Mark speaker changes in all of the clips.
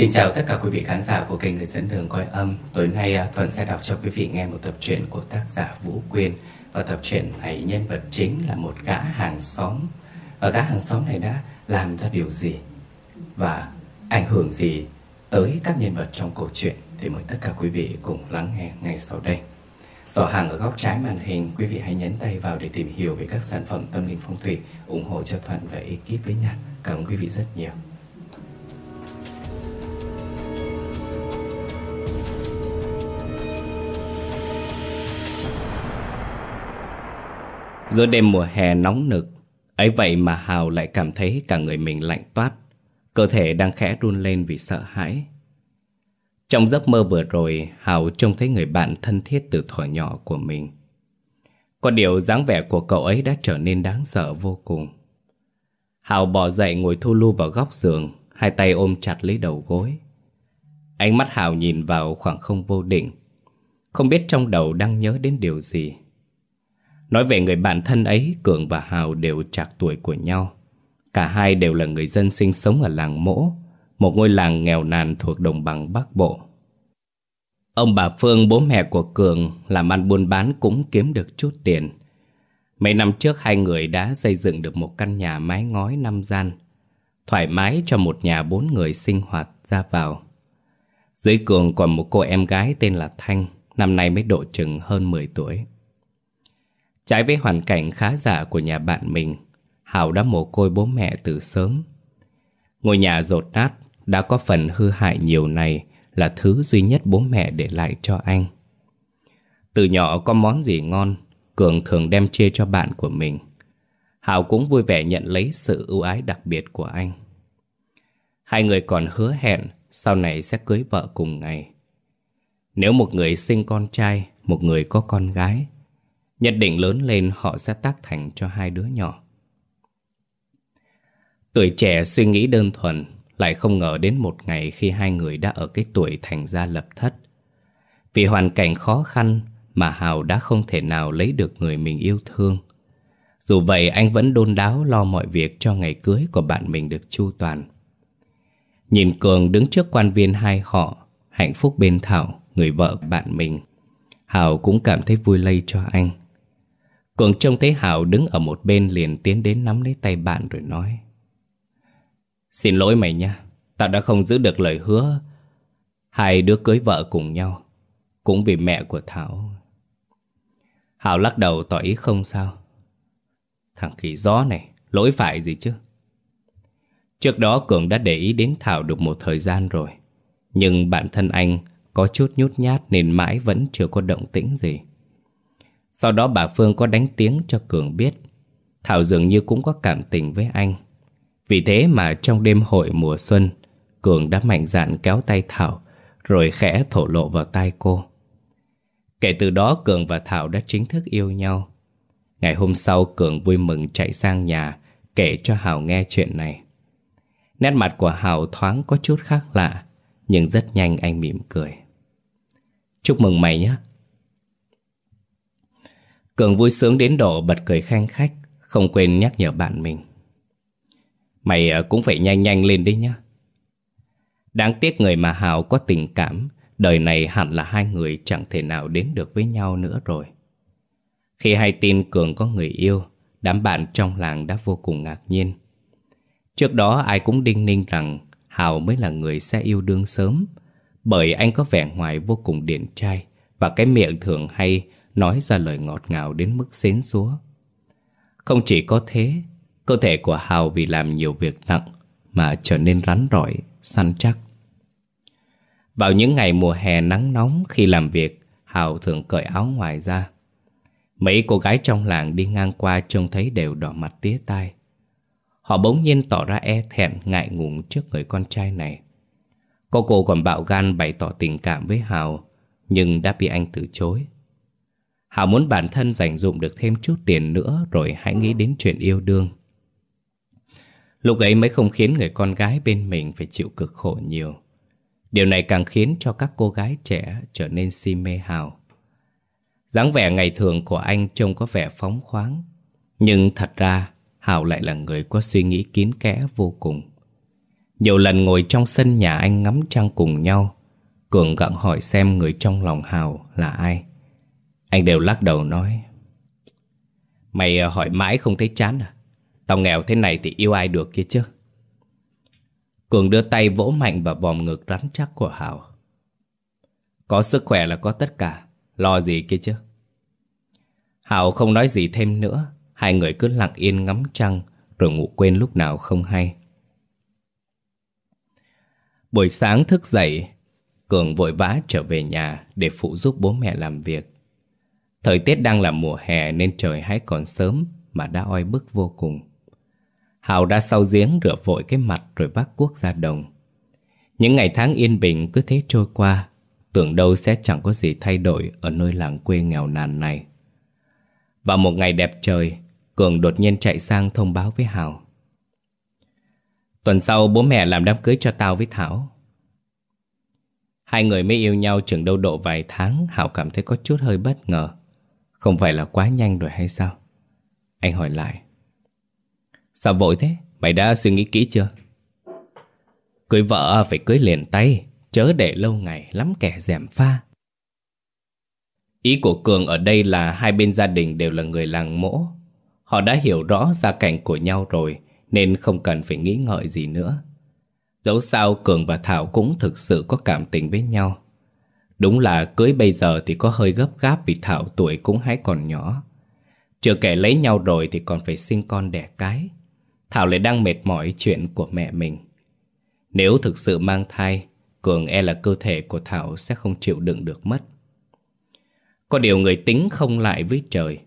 Speaker 1: Xin chào tất cả quý vị khán giả của kênh Người dẫn đường coi âm Tối nay à, Thuận sẽ đọc cho quý vị nghe một tập truyện của tác giả Vũ Quyên Và tập truyện này nhân vật chính là một gã hàng xóm Và gã hàng xóm này đã làm ra điều gì Và ảnh hưởng gì tới các nhân vật trong câu chuyện Thì mời tất cả quý vị cùng lắng nghe ngay sau đây Giỏ hàng ở góc trái màn hình, quý vị hãy nhấn tay vào để tìm hiểu về các sản phẩm tâm linh phong thủy, ủng hộ cho Thuận và ekip với nhà. Cảm ơn quý vị rất nhiều. Giữa đêm mùa hè nóng nực, ấy vậy mà Hào lại cảm thấy cả người mình lạnh toát, cơ thể đang khẽ run lên vì sợ hãi. Trong giấc mơ vừa rồi, Hào trông thấy người bạn thân thiết từ thuở nhỏ của mình. Có điều dáng vẻ của cậu ấy đã trở nên đáng sợ vô cùng. Hào bỏ dậy ngồi thu lu vào góc giường, hai tay ôm chặt lấy đầu gối. Ánh mắt Hào nhìn vào khoảng không vô định, không biết trong đầu đang nhớ đến điều gì. Nói về người bạn thân ấy, Cường và Hào đều trạc tuổi của nhau. Cả hai đều là người dân sinh sống ở làng Mỗ, một ngôi làng nghèo nàn thuộc đồng bằng Bắc Bộ. Ông bà Phương, bố mẹ của Cường, làm ăn buôn bán cũng kiếm được chút tiền. Mấy năm trước hai người đã xây dựng được một căn nhà mái ngói năm gian, thoải mái cho một nhà bốn người sinh hoạt ra vào. Dưới Cường còn một cô em gái tên là Thanh, năm nay mới độ chừng hơn 10 tuổi. Trái với hoàn cảnh khá giả của nhà bạn mình, Hảo đã mồ côi bố mẹ từ sớm. Ngôi nhà rột nát đã có phần hư hại nhiều này là thứ duy nhất bố mẹ để lại cho anh. Từ nhỏ có món gì ngon, Cường thường đem chia cho bạn của mình. Hảo cũng vui vẻ nhận lấy sự ưu ái đặc biệt của anh. Hai người còn hứa hẹn sau này sẽ cưới vợ cùng ngày. Nếu một người sinh con trai, một người có con gái, Nhất định lớn lên họ sẽ tác thành cho hai đứa nhỏ. Tuổi trẻ suy nghĩ đơn thuần Lại không ngờ đến một ngày khi hai người đã ở cái tuổi thành gia lập thất. Vì hoàn cảnh khó khăn mà Hào đã không thể nào lấy được người mình yêu thương. Dù vậy anh vẫn đôn đáo lo mọi việc cho ngày cưới của bạn mình được chu toàn. Nhìn Cường đứng trước quan viên hai họ Hạnh phúc bên Thảo, người vợ bạn mình Hào cũng cảm thấy vui lây cho anh. Cường trông thấy Hảo đứng ở một bên liền tiến đến nắm lấy tay bạn rồi nói, Xin lỗi mày nha, Tao đã không giữ được lời hứa. Hai đứa cưới vợ cùng nhau, Cũng vì mẹ của Thảo. Hảo lắc đầu tỏ ý không sao. Thằng khỉ gió này, Lỗi phải gì chứ? Trước đó Cường đã để ý đến Thảo được một thời gian rồi, Nhưng bản thân anh có chút nhút nhát nên mãi vẫn chưa có động tĩnh gì sau đó bà Phương có đánh tiếng cho Cường biết. Thảo dường như cũng có cảm tình với anh. Vì thế mà trong đêm hội mùa xuân, Cường đã mạnh dạn kéo tay Thảo, Rồi khẽ thổ lộ vào tai cô. Kể từ đó Cường và Thảo đã chính thức yêu nhau. Ngày hôm sau, Cường vui mừng chạy sang nhà, Kể cho Hảo nghe chuyện này. Nét mặt của Hảo thoáng có chút khác lạ, Nhưng rất nhanh anh mỉm cười. Chúc mừng mày nhé Cường vui sướng đến độ bật cười khanh khách, Không quên nhắc nhở bạn mình. Mày ờ, cũng phải nhanh nhanh lên đi nhá. Đáng tiếc người mà Hào có tình cảm, Đời này hẳn là hai người chẳng thể nào đến được với nhau nữa rồi. Khi hay tin Cường có người yêu, Đám bạn trong làng đã vô cùng ngạc nhiên. Trước đó ai cũng đinh ninh rằng Hào mới là người sẽ yêu đương sớm, Bởi anh có vẻ ngoài vô cùng điển trai Và cái miệng thường hay nói ra lời ngọt ngào đến mức xến xúa. Không chỉ có thế, cơ thể của Hào vì làm nhiều việc nặng mà trở nên rắn rỏi, săn chắc. Vào những ngày mùa hè nắng nóng khi làm việc, Hào thường cởi áo ngoài ra. Mấy cô gái trong làng đi ngang qua trông thấy đều đỏ mặt tía tai. Họ bỗng nhiên tỏ ra e thẹn ngại ngùng trước người con trai này. Cô cô còn bạo gan bày tỏ tình cảm với Hào, nhưng đã bị anh từ chối. Hảo muốn bản thân dành dụm được thêm chút tiền nữa rồi hãy nghĩ đến chuyện yêu đương. Lúc ấy mới không khiến người con gái bên mình phải chịu cực khổ nhiều. Điều này càng khiến cho các cô gái trẻ trở nên si mê Hào. dáng vẻ ngày thường của anh trông có vẻ phóng khoáng. Nhưng thật ra Hào lại là người có suy nghĩ kín kẽ vô cùng. Nhiều lần ngồi trong sân nhà anh ngắm trăng cùng nhau, Cường gặng hỏi xem người trong lòng Hào là ai anh đều lắc đầu nói, Mày ờ, hỏi mãi không thấy chán à? Tao nghèo thế này thì yêu ai được kia chứ? Cường đưa tay vỗ mạnh vào vòng ngực rắn chắc của Hào Có sức khỏe là có tất cả, Lo gì kia chứ? Hào không nói gì thêm nữa, Hai người cứ lặng yên ngắm trăng Rồi ngủ quên lúc nào không hay. Buổi sáng thức dậy, Cường vội vã trở về nhà Để phụ giúp bố mẹ làm việc. Thời tiết đang là mùa hè Nên trời hãy còn sớm Mà đã oi bức vô cùng. Hào đã sau giếng rửa vội cái mặt Rồi vác cuốc ra đồng. Những ngày tháng yên bình cứ thế trôi qua, Tưởng đâu sẽ chẳng có gì thay đổi Ở nơi làng quê nghèo nàn này. Vào một ngày đẹp trời, Cường đột nhiên chạy sang thông báo với Hào. Tuần sau bố mẹ làm đám cưới cho tao với Thảo. Hai người mới yêu nhau chừng đâu độ vài tháng Hảo cảm thấy có chút hơi bất ngờ. Không phải là quá nhanh rồi hay sao? Anh hỏi lại. Sao vội thế? Mày đã suy nghĩ kỹ chưa? Cưới vợ phải cưới liền tay, Chớ để lâu ngày lắm kẻ dèm pha. Ý của Cường ở đây là hai bên gia đình đều là người làng mỗ. Họ đã hiểu rõ gia cảnh của nhau rồi, Nên không cần phải nghĩ ngợi gì nữa. Dẫu sao Cường và Thảo cũng thực sự có cảm tình với nhau. Đúng là cưới bây giờ thì có hơi gấp gáp vì Thảo tuổi cũng hãy còn nhỏ. Chưa kể lấy nhau rồi thì còn phải sinh con đẻ cái. Thảo lại đang mệt mỏi chuyện của mẹ mình. Nếu thực sự mang thai, Cường e là cơ thể của Thảo sẽ không chịu đựng được mất. Có điều người tính không lại với trời.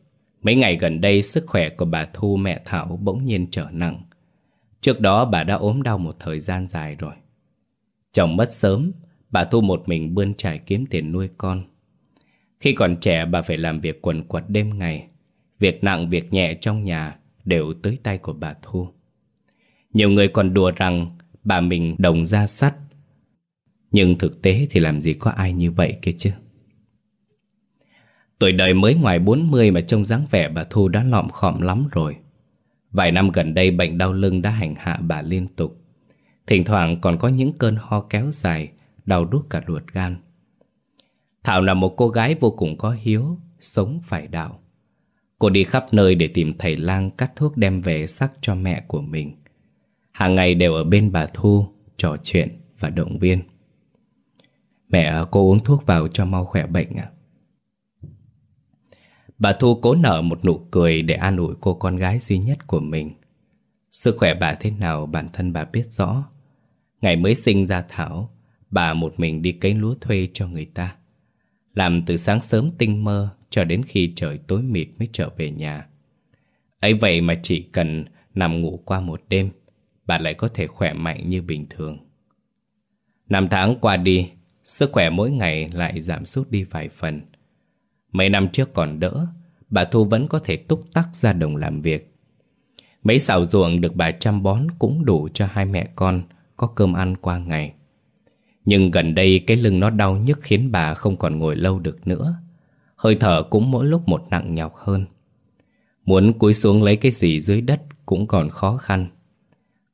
Speaker 1: Mấy ngày gần đây, sức khỏe của bà Thu, mẹ Thảo bỗng nhiên trở nặng. Trước đó bà đã ốm đau một thời gian dài rồi. Chồng mất sớm Bà Thu một mình bươn trải kiếm tiền nuôi con. Khi còn trẻ, bà phải làm việc quần quật đêm ngày. Việc nặng, việc nhẹ trong nhà Đều tới tay của bà Thu. Nhiều người còn đùa rằng Bà mình đồng ra sắt. Nhưng thực tế thì làm gì có ai như vậy kia chứ? Tuổi đời mới ngoài 40 mà trông dáng vẻ bà Thu đã lọm khọm lắm rồi. Vài năm gần đây, bệnh đau lưng đã hành hạ bà liên tục. Thỉnh thoảng còn có những cơn ho kéo dài Đau đút cả ruột gan. Thảo là một cô gái vô cùng có hiếu Sống phải đạo. Cô đi khắp nơi để tìm thầy lang cắt thuốc đem về sắc cho mẹ của mình. Hàng ngày đều ở bên bà Thu Trò chuyện và động viên. Mẹ cô uống thuốc vào cho mau khỏe bệnh à Bà Thu cố nở một nụ cười để an ủi cô con gái duy nhất của mình. Sức khỏe bà thế nào bản thân bà biết rõ. Ngày mới sinh ra Thảo, bà một mình đi cấy lúa thuê cho người ta. Làm từ sáng sớm tinh mơ cho đến khi trời tối mịt mới trở về nhà. ấy vậy mà chỉ cần nằm ngủ qua một đêm, bà lại có thể khỏe mạnh như bình thường. Năm tháng qua đi, sức khỏe mỗi ngày lại giảm sút đi vài phần. Mấy năm trước còn đỡ Bà Thu vẫn có thể túc tắc ra đồng làm việc Mấy xào ruộng được bà chăm bón Cũng đủ cho hai mẹ con Có cơm ăn qua ngày nhưng gần đây cái lưng nó đau nhức Khiến bà không còn ngồi lâu được nữa. Hơi thở cũng mỗi lúc một nặng nhọc hơn. Muốn cúi xuống lấy cái gì dưới đất Cũng còn khó khăn.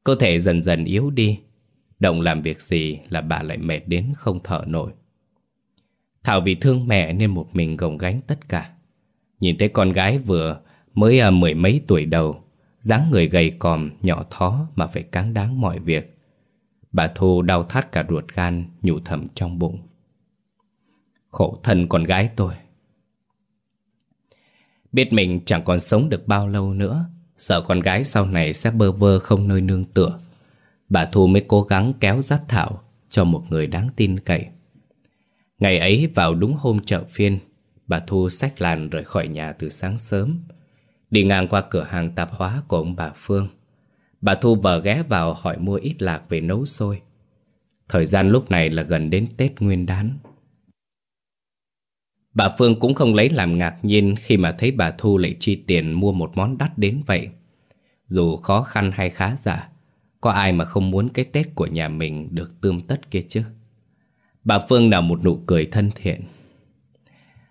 Speaker 1: Cơ thể dần dần yếu đi. Động làm việc gì là bà lại mệt đến không thở nổi. Thảo vì thương mẹ nên một mình gồng gánh tất cả. Nhìn thấy con gái vừa mới à, mười mấy tuổi đầu, dáng người gầy còm, nhỏ thó mà phải cáng đáng mọi việc. Bà Thu đau thắt cả ruột gan, nhủ thầm trong bụng. Khổ thân con gái tôi. Biết mình chẳng còn sống được bao lâu nữa, sợ con gái sau này sẽ bơ vơ không nơi nương tựa. Bà Thu mới cố gắng kéo dắt Thảo cho một người đáng tin cậy. Ngày ấy vào đúng hôm chợ phiên Bà Thu xách làn rời khỏi nhà từ sáng sớm Đi ngang qua cửa hàng tạp hóa của ông bà Phương Bà Thu vờ ghé vào hỏi mua ít lạc về nấu sôi Thời gian lúc này là gần đến Tết Nguyên đán Bà Phương cũng không lấy làm ngạc nhiên khi mà thấy bà Thu lại chi tiền mua một món đắt đến vậy. Dù khó khăn hay khá giả, có ai mà không muốn cái Tết của nhà mình được tươm tất kia chứ? Bà Phương nở một nụ cười thân thiện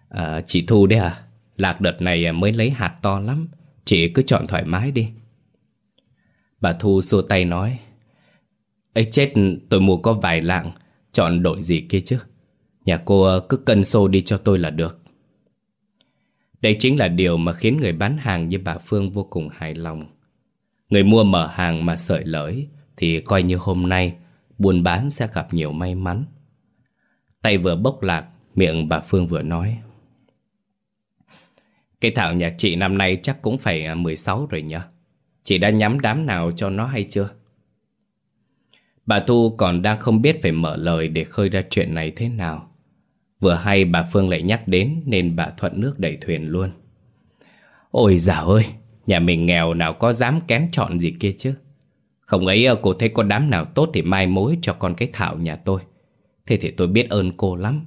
Speaker 1: à, Chị Thu đấy à Lạc đợt này à, mới lấy hạt to lắm Chị cứ chọn thoải mái đi Bà Thu xua tay nói, ấy chết, tôi mua có vài lạng, Chọn đổi gì kia chứ? Nhà cô ờ, cứ cân xô đi cho tôi là được. Đây chính là điều mà khiến người bán hàng như bà Phương vô cùng hài lòng. Người mua mở hàng mà sợi lỡi Thì coi như hôm nay Buôn bán sẽ gặp nhiều may mắn. Tay vừa bốc lạc, Miệng bà Phương vừa nói Cây thảo nhà chị năm nay chắc cũng phải ờ, 16 rồi nhá Chị đã nhắm đám nào cho nó hay chưa? Bà Thu còn đang không biết phải mở lời để khơi ra chuyện này thế nào. Vừa hay bà Phương lại nhắc đến nên bà thuận nước đẩy thuyền luôn. Ôi dào ơi, nhà mình nghèo nào có dám kén chọn gì kia chứ. Không ấy ờ, cô thấy có đám nào tốt thì mai mối cho con cái thảo nhà tôi. Thế thì tôi biết ơn cô lắm.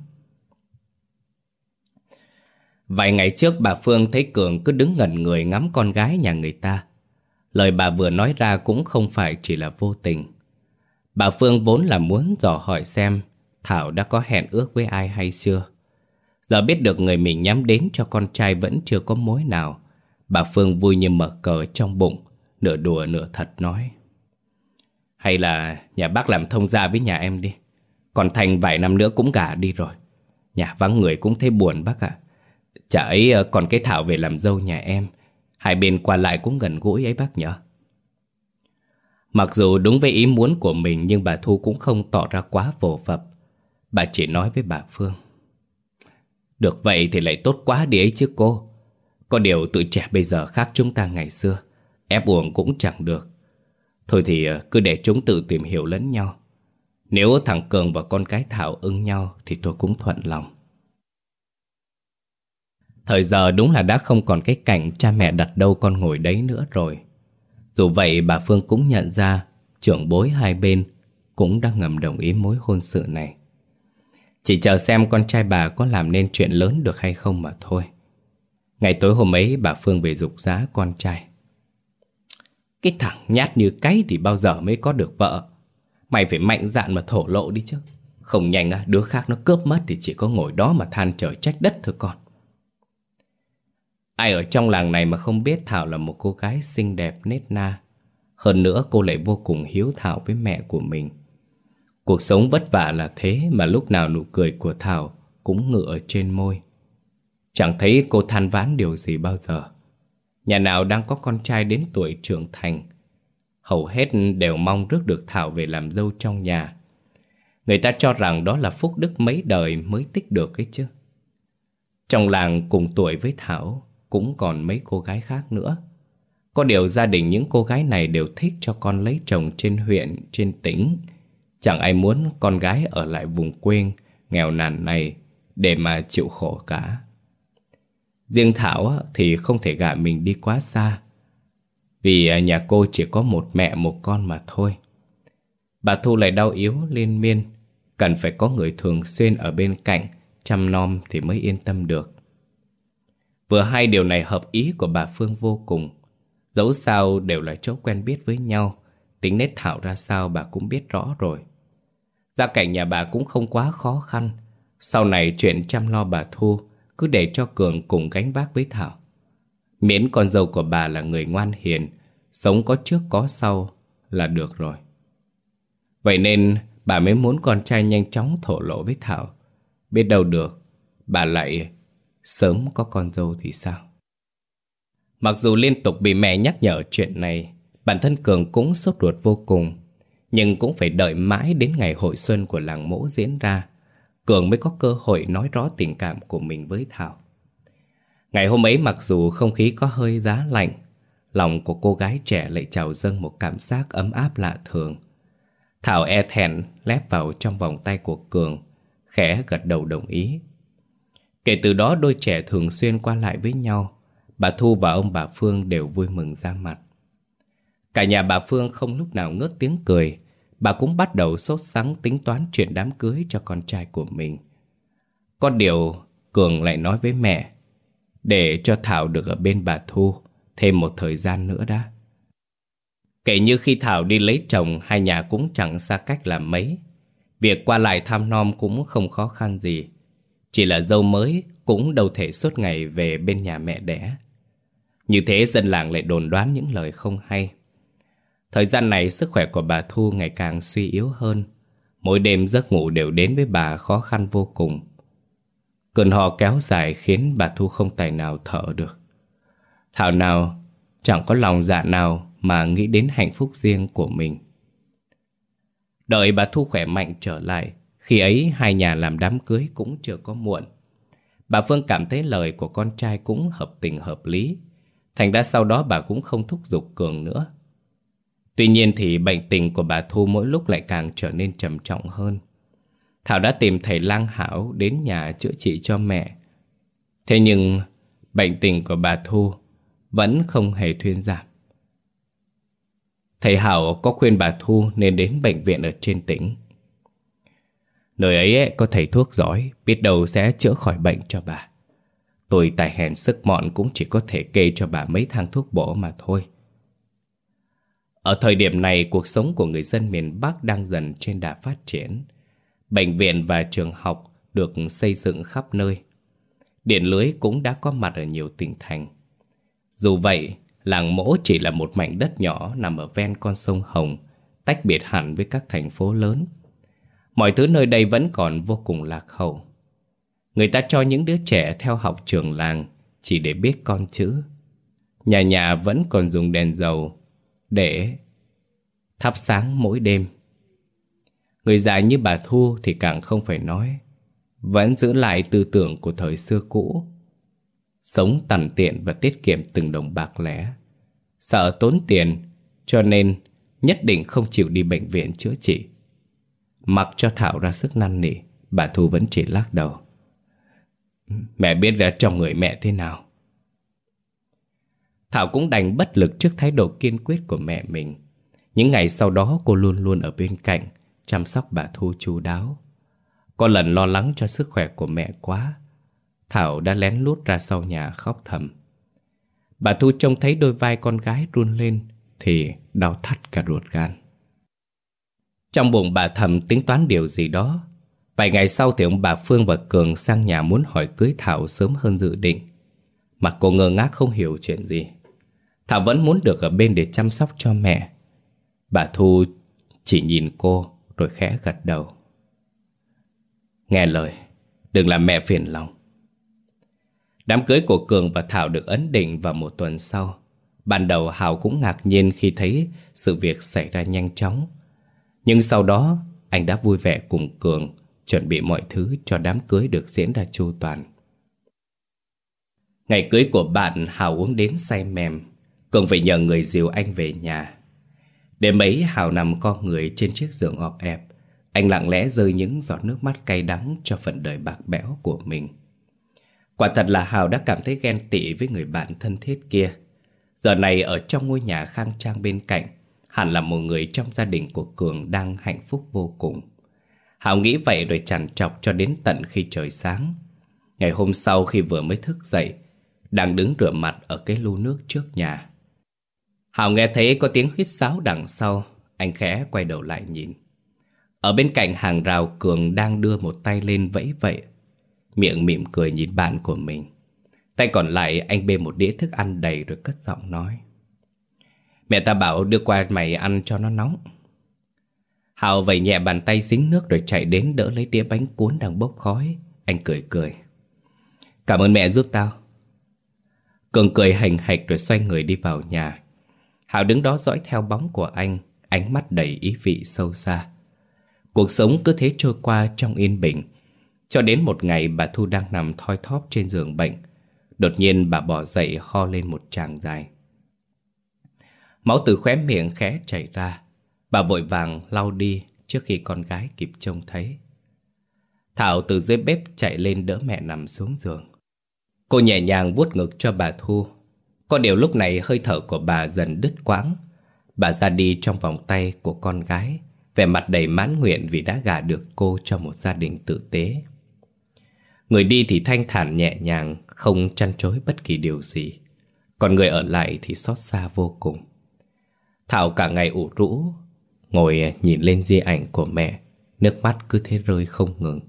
Speaker 1: Vài ngày trước bà Phương thấy Cường cứ đứng ngẩn người ngắm con gái nhà người ta. Lời bà vừa nói ra cũng không phải chỉ là vô tình. Bà Phương vốn là muốn dò hỏi xem Thảo đã có hẹn ước với ai hay chưa. Giờ biết được người mình nhắm đến cho con trai vẫn chưa có mối nào. Bà Phương vui như mở cờ trong bụng, nửa đùa nửa thật nói. Hay là nhà bác làm thông gia với nhà em đi. Còn Thành vài năm nữa cũng gả đi rồi. Nhà vắng người cũng thấy buồn bác ạ. Chả ấy ờ, còn cái Thảo về làm dâu nhà em. Hai bên qua lại cũng gần gũi ấy bác nhở. Mặc dù đúng với ý muốn của mình, nhưng bà Thu cũng không tỏ ra quá vồ vập. Bà chỉ nói với bà Phương. Được vậy thì lại tốt quá đi ấy chứ cô. Có điều tụi trẻ bây giờ khác chúng ta ngày xưa. Ép uổng cũng chẳng được. Thôi thì ờ, cứ để chúng tự tìm hiểu lẫn nhau. Nếu thằng Cường và con cái Thảo ưng nhau thì tôi cũng thuận lòng. Thời giờ đúng là đã không còn cái cảnh cha mẹ đặt đâu con ngồi đấy nữa rồi. Dù vậy bà Phương cũng nhận ra trưởng bối hai bên cũng đang ngầm đồng ý mối hôn sự này. Chỉ chờ xem con trai bà có làm nên chuyện lớn được hay không mà thôi. Ngày tối hôm ấy bà Phương về dục giá con trai. Cái thằng nhát như cái thì bao giờ mới có được vợ. Mày phải mạnh dạn mà thổ lộ đi chứ. Không nhanh á, đứa khác nó cướp mất thì chỉ có ngồi đó mà than trời trách đất thôi con. Ai ở trong làng này mà không biết Thảo là một cô gái xinh đẹp nết na. Hơn nữa cô lại vô cùng hiếu thảo với mẹ của mình. Cuộc sống vất vả là thế mà lúc nào nụ cười của Thảo cũng ngựa trên môi. Chẳng thấy cô than ván điều gì bao giờ. Nhà nào đang có con trai đến tuổi trưởng thành, hầu hết đều mong rước được Thảo về làm dâu trong nhà. Người ta cho rằng đó là phúc đức mấy đời mới tích được ấy chứ. Trong làng cùng tuổi với Thảo, cũng còn mấy cô gái khác nữa. Có điều gia đình những cô gái này đều thích cho con lấy chồng trên huyện, trên tỉnh. Chẳng ai muốn con gái ở lại vùng quê nghèo nàn này để mà chịu khổ cả. Riêng Thảo thì không thể gả mình đi quá xa. Vì nhà cô chỉ có một mẹ một con mà thôi. Bà Thu lại đau yếu liên miên, cần phải có người thường xuyên ở bên cạnh, chăm nom thì mới yên tâm được. Vừa hai điều này hợp ý của bà Phương vô cùng. Dẫu sao đều là chỗ quen biết với nhau, tính nét Thảo ra sao bà cũng biết rõ rồi. Gia cảnh nhà bà cũng không quá khó khăn. Sau này chuyện chăm lo bà Thu cứ để cho Cường cùng gánh vác với Thảo. Miễn con dâu của bà là người ngoan hiền, sống có trước có sau là được rồi. Vậy nên bà mới muốn con trai nhanh chóng thổ lộ với Thảo. Biết đâu được, bà lại Sớm có con dâu thì sao? Mặc dù liên tục bị mẹ nhắc nhở chuyện này, Bản thân Cường cũng sốt ruột vô cùng. Nhưng cũng phải đợi mãi đến ngày hội xuân của làng mỗ diễn ra, Cường mới có cơ hội nói rõ tình cảm của mình với Thảo. Ngày hôm ấy mặc dù không khí có hơi giá lạnh, Lòng của cô gái trẻ lại trào dâng một cảm giác ấm áp lạ thường. Thảo e thẹn lép vào trong vòng tay của Cường, Khẽ gật đầu đồng ý. Kể từ đó đôi trẻ thường xuyên qua lại với nhau. Bà Thu và ông bà Phương đều vui mừng ra mặt. Cả nhà bà Phương không lúc nào ngớt tiếng cười. Bà cũng bắt đầu sốt sắng tính toán chuyện đám cưới cho con trai của mình. Có điều, Cường lại nói với mẹ, Để cho Thảo được ở bên bà Thu Thêm một thời gian nữa đã. Kể như khi Thảo đi lấy chồng, Hai nhà cũng chẳng xa cách là mấy. Việc qua lại thăm nom cũng không khó khăn gì chỉ là dâu mới cũng đâu thể suốt ngày về bên nhà mẹ đẻ. Như thế dân làng lại đồn đoán những lời không hay. Thời gian này sức khỏe của bà Thu ngày càng suy yếu hơn Mỗi đêm giấc ngủ đều đến với bà khó khăn vô cùng Cơn ho kéo dài khiến bà Thu không tài nào thở được Thảo nào, chẳng có lòng dạ nào mà nghĩ đến hạnh phúc riêng của mình Đợi bà Thu khỏe mạnh trở lại khi ấy, hai nhà làm đám cưới cũng chưa có muộn. Bà Phương cảm thấy lời của con trai cũng hợp tình hợp lý. Thành ra sau đó bà cũng không thúc giục Cường nữa. Tuy nhiên thì bệnh tình của bà Thu mỗi lúc lại càng trở nên trầm trọng hơn. Thảo đã tìm thầy lang hảo đến nhà chữa trị cho mẹ. Thế nhưng, bệnh tình của bà Thu vẫn không hề thuyên giảm. Thầy Hảo có khuyên bà Thu nên đến bệnh viện ở trên tỉnh. Nơi ấy có thầy thuốc giỏi Biết đâu sẽ chữa khỏi bệnh cho bà. Tôi tài hèn sức mọn cũng chỉ có thể kê cho bà mấy thang thuốc bổ mà thôi. Ở thời điểm này cuộc sống của người dân miền Bắc đang dần trên đà phát triển. Bệnh viện và trường học được xây dựng khắp nơi. Điện lưới cũng đã có mặt ở nhiều tỉnh thành. Dù vậy, làng mỗ chỉ là một mảnh đất nhỏ nằm ở ven con sông Hồng Tách biệt hẳn với các thành phố lớn. Mọi thứ nơi đây vẫn còn vô cùng lạc hậu. Người ta cho những đứa trẻ theo học trường làng Chỉ để biết con chữ. Nhà nhà vẫn còn dùng đèn dầu Để thắp sáng mỗi đêm. Người già như bà Thu thì càng không phải nói, Vẫn giữ lại tư tưởng của thời xưa cũ. Sống tằn tiện và tiết kiệm từng đồng bạc lẻ. Sợ tốn tiền, Cho nên nhất định không chịu đi bệnh viện chữa trị. Mặc cho Thảo ra sức năn nỉ, Bà Thu vẫn chỉ lắc đầu. Mẹ biết ra trong người mẹ thế nào? Thảo cũng đành bất lực trước thái độ kiên quyết của mẹ mình. Những ngày sau đó, cô luôn luôn ở bên cạnh, Chăm sóc bà Thu chu đáo. Có lần lo lắng cho sức khỏe của mẹ quá, Thảo đã lén lút ra sau nhà khóc thầm. Bà Thu trông thấy đôi vai con gái run lên Thì đau thắt cả ruột gan. Trong bụng bà thầm tính toán điều gì đó Vài ngày sau thì ông bà Phương và Cường sang nhà muốn hỏi cưới Thảo sớm hơn dự định. Mặt cô ngơ ngác không hiểu chuyện gì. Thảo vẫn muốn được ở bên để chăm sóc cho mẹ. Bà Thu chỉ nhìn cô rồi khẽ gật đầu. Nghe lời, đừng làm mẹ phiền lòng. Đám cưới của Cường và Thảo được ấn định vào một tuần sau. Ban đầu Hào cũng ngạc nhiên khi thấy sự việc xảy ra nhanh chóng. Nhưng sau đó, anh đã vui vẻ cùng Cường chuẩn bị mọi thứ cho đám cưới được diễn ra chu toàn. Ngày cưới của bạn Hào uống đến say mềm, Cường phải nhờ người dìu anh về nhà. Đêm ấy Hào nằm co người trên chiếc giường ọp ẹp, anh lặng lẽ rơi những giọt nước mắt cay đắng cho phần đời bạc bẽo của mình. Quả thật là Hào đã cảm thấy ghen tị với người bạn thân thiết kia. Giờ này ở trong ngôi nhà khang trang bên cạnh, hẳn là một người trong gia đình của Cường đang hạnh phúc vô cùng. Hảo nghĩ vậy rồi chằn chọc cho đến tận khi trời sáng. Ngày hôm sau khi vừa mới thức dậy, đang đứng rửa mặt ở cái lu nước trước nhà. Hảo nghe thấy có tiếng huýt sáo đằng sau, anh khẽ quay đầu lại nhìn. Ở bên cạnh hàng rào Cường đang đưa một tay lên vẫy vậy. Miệng mỉm cười nhìn bạn của mình. Tay còn lại anh bê một đĩa thức ăn đầy rồi cất giọng nói. Mẹ ta bảo đưa qua mày ăn cho nó nóng. Hào vẩy nhẹ bàn tay dính nước rồi chạy đến đỡ lấy đĩa bánh cuốn đang bốc khói. Anh cười cười. Cảm ơn mẹ giúp tao. Cường cười hành hạch rồi xoay người đi vào nhà. Hào đứng đó dõi theo bóng của anh, ánh mắt đầy ý vị sâu xa. Cuộc sống cứ thế trôi qua trong yên bình. Cho đến một ngày bà Thu đang nằm thoi thóp trên giường bệnh. Đột nhiên bà bỏ dậy ho lên một tràng dài. Máu từ khóe miệng khẽ chảy ra. Bà vội vàng lau đi trước khi con gái kịp trông thấy. Thảo từ dưới bếp chạy lên đỡ mẹ nằm xuống giường. Cô nhẹ nhàng vuốt ngực cho bà Thu. Có điều lúc này hơi thở của bà dần đứt quãng. Bà ra đi trong vòng tay của con gái, vẻ mặt đầy mãn nguyện vì đã gả được cô cho một gia đình tử tế. Người đi thì thanh thản nhẹ nhàng, không chăn chối bất kỳ điều gì. Còn người ở lại thì xót xa vô cùng. Thảo cả ngày ủ rũ, Ngồi nhìn lên di ảnh của mẹ Nước mắt cứ thế rơi không ngừng.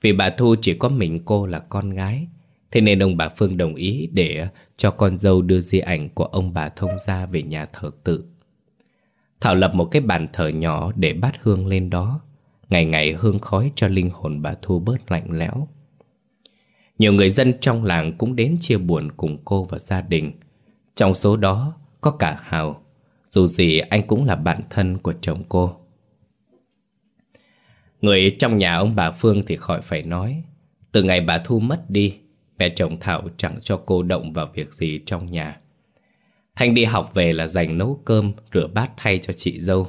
Speaker 1: Vì bà Thu chỉ có mình cô là con gái Thế nên ông bà Phương đồng ý để cho con dâu đưa di ảnh của ông bà thông ra về nhà thờ tự. Thảo lập một cái bàn thờ nhỏ để bát hương lên đó Ngày ngày hương khói cho linh hồn bà Thu bớt lạnh lẽo. Nhiều người dân trong làng cũng đến chia buồn cùng cô và gia đình. Trong số đó có cả Hào dù gì anh cũng là bạn thân của chồng cô. Người trong nhà ông bà Phương thì khỏi phải nói Từ ngày bà Thu mất đi Mẹ chồng Thảo chẳng cho cô động vào việc gì trong nhà. Thanh đi học về là dành nấu cơm, rửa bát thay cho chị dâu.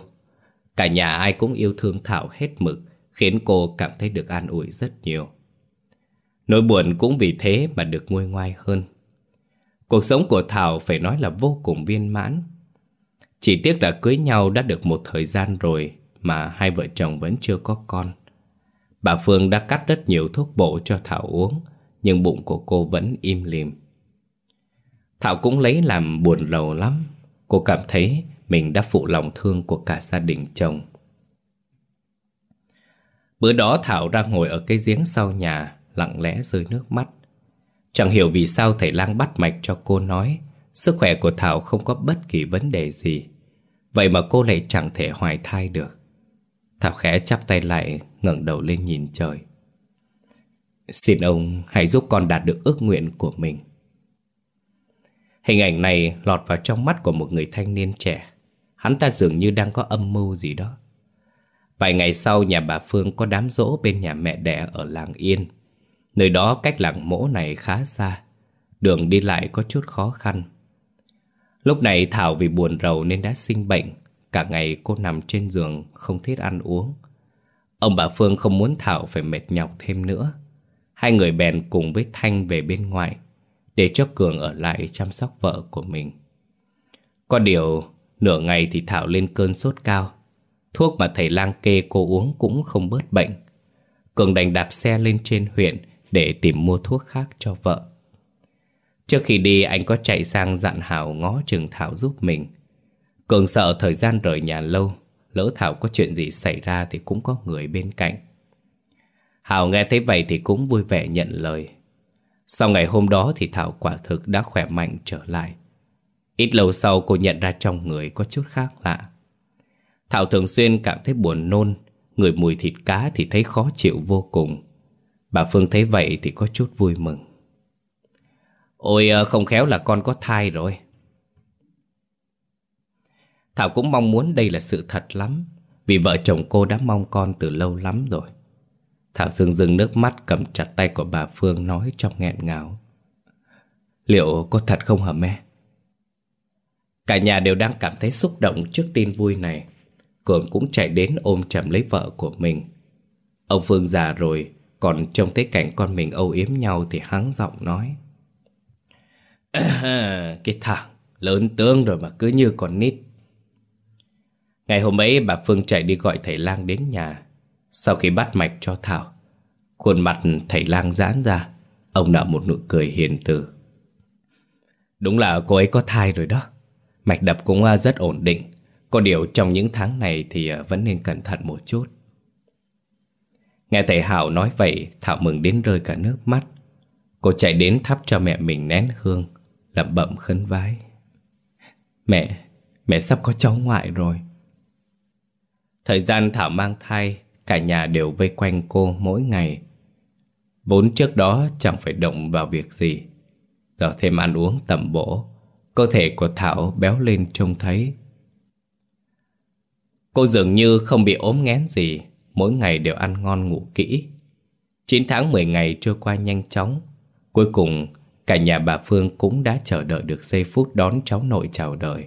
Speaker 1: Cả nhà ai cũng yêu thương Thảo hết mực Khiến cô cảm thấy được an ủi rất nhiều. Nỗi buồn cũng vì thế mà được nguôi ngoai hơn. Cuộc sống của Thảo phải nói là vô cùng viên mãn chỉ tiếc là cưới nhau đã được một thời gian rồi Mà hai vợ chồng vẫn chưa có con. Bà Phương đã cắt rất nhiều thuốc bổ cho Thảo uống, Nhưng bụng của cô vẫn im lìm. Thảo cũng lấy làm buồn rầu lắm. Cô cảm thấy mình đã phụ lòng thương của cả gia đình chồng. Bữa đó Thảo ra ngồi ở cái giếng sau nhà, Lặng lẽ rơi nước mắt. Chẳng hiểu vì sao thầy lang bắt mạch cho cô nói Sức khỏe của Thảo không có bất kỳ vấn đề gì. Vậy mà cô lại chẳng thể hoài thai được. Thảo khẽ chắp tay lại, ngẩng đầu lên nhìn trời. Xin ông hãy giúp con đạt được ước nguyện của mình. Hình ảnh này lọt vào trong mắt của một người thanh niên trẻ. Hắn ta dường như đang có âm mưu gì đó. Vài ngày sau, nhà bà Phương có đám rỗ bên nhà mẹ đẻ ở làng Yên. Nơi đó cách làng mỗ này khá xa. Đường đi lại có chút khó khăn. Lúc này Thảo vì buồn rầu nên đã sinh bệnh. Cả ngày cô nằm trên giường, không thiết ăn uống. Ông bà Phương không muốn Thảo phải mệt nhọc thêm nữa. Hai người bèn cùng với Thanh về bên ngoài, Để cho Cường ở lại chăm sóc vợ của mình. Có điều, Nửa ngày thì Thảo lên cơn sốt cao. Thuốc mà thầy lang kê cô uống cũng không bớt bệnh. Cường đành đạp xe lên trên huyện Để tìm mua thuốc khác cho vợ. Trước khi đi, anh có chạy sang dặn Hảo ngó Trường Thảo giúp mình. Cường sợ thời gian rời nhà lâu, Lỡ Thảo có chuyện gì xảy ra thì cũng có người bên cạnh. Hảo nghe thấy vậy thì cũng vui vẻ nhận lời. Sau ngày hôm đó thì Thảo quả thực đã khỏe mạnh trở lại. Ít lâu sau, cô nhận ra trong người có chút khác lạ. Thảo thường xuyên cảm thấy buồn nôn, Người mùi thịt cá thì thấy khó chịu vô cùng. Bà Phương thấy vậy thì có chút vui mừng. Ôi ờ, không khéo là con có thai rồi. Thảo cũng mong muốn đây là sự thật lắm, Vì vợ chồng cô đã mong con từ lâu lắm rồi. Thảo dưng dưng nước mắt cầm chặt tay của bà Phương nói trong nghẹn ngào. Liệu có thật không hả mẹ? Cả nhà đều đang cảm thấy xúc động trước tin vui này. Cường cũng chạy đến ôm chầm lấy vợ của mình. Ông Phương già rồi, Còn trông thấy cảnh con mình âu yếm nhau Thì hắng giọng nói. Cái thằng lớn tướng rồi mà cứ như con nít. Ngày hôm ấy, bà Phương chạy đi gọi thầy lang đến nhà. Sau khi bắt mạch cho Thảo, Khuôn mặt thầy lang giãn ra, Ông nở một nụ cười hiền từ. Đúng là cô ấy có thai rồi đó. Mạch đập cũng à, rất ổn định. Có điều trong những tháng này thì à, vẫn nên cẩn thận một chút. Nghe thầy Hảo nói vậy, Thảo mừng đến rơi cả nước mắt. Cô chạy đến thắp cho mẹ mình nén hương. Lẩm bẩm khấn vái. Mẹ, mẹ sắp có cháu ngoại rồi. Thời gian Thảo mang thai Cả nhà đều vây quanh cô mỗi ngày. Vốn trước đó chẳng phải động vào việc gì. Giờ thêm ăn uống tầm bổ Cơ thể của Thảo béo lên trông thấy. Cô dường như không bị ốm nghén gì Mỗi ngày đều ăn ngon ngủ kỹ. 9 tháng 10 ngày trôi qua nhanh chóng Cuối cùng Cả nhà bà Phương cũng đã chờ đợi được giây phút đón cháu nội chào đời.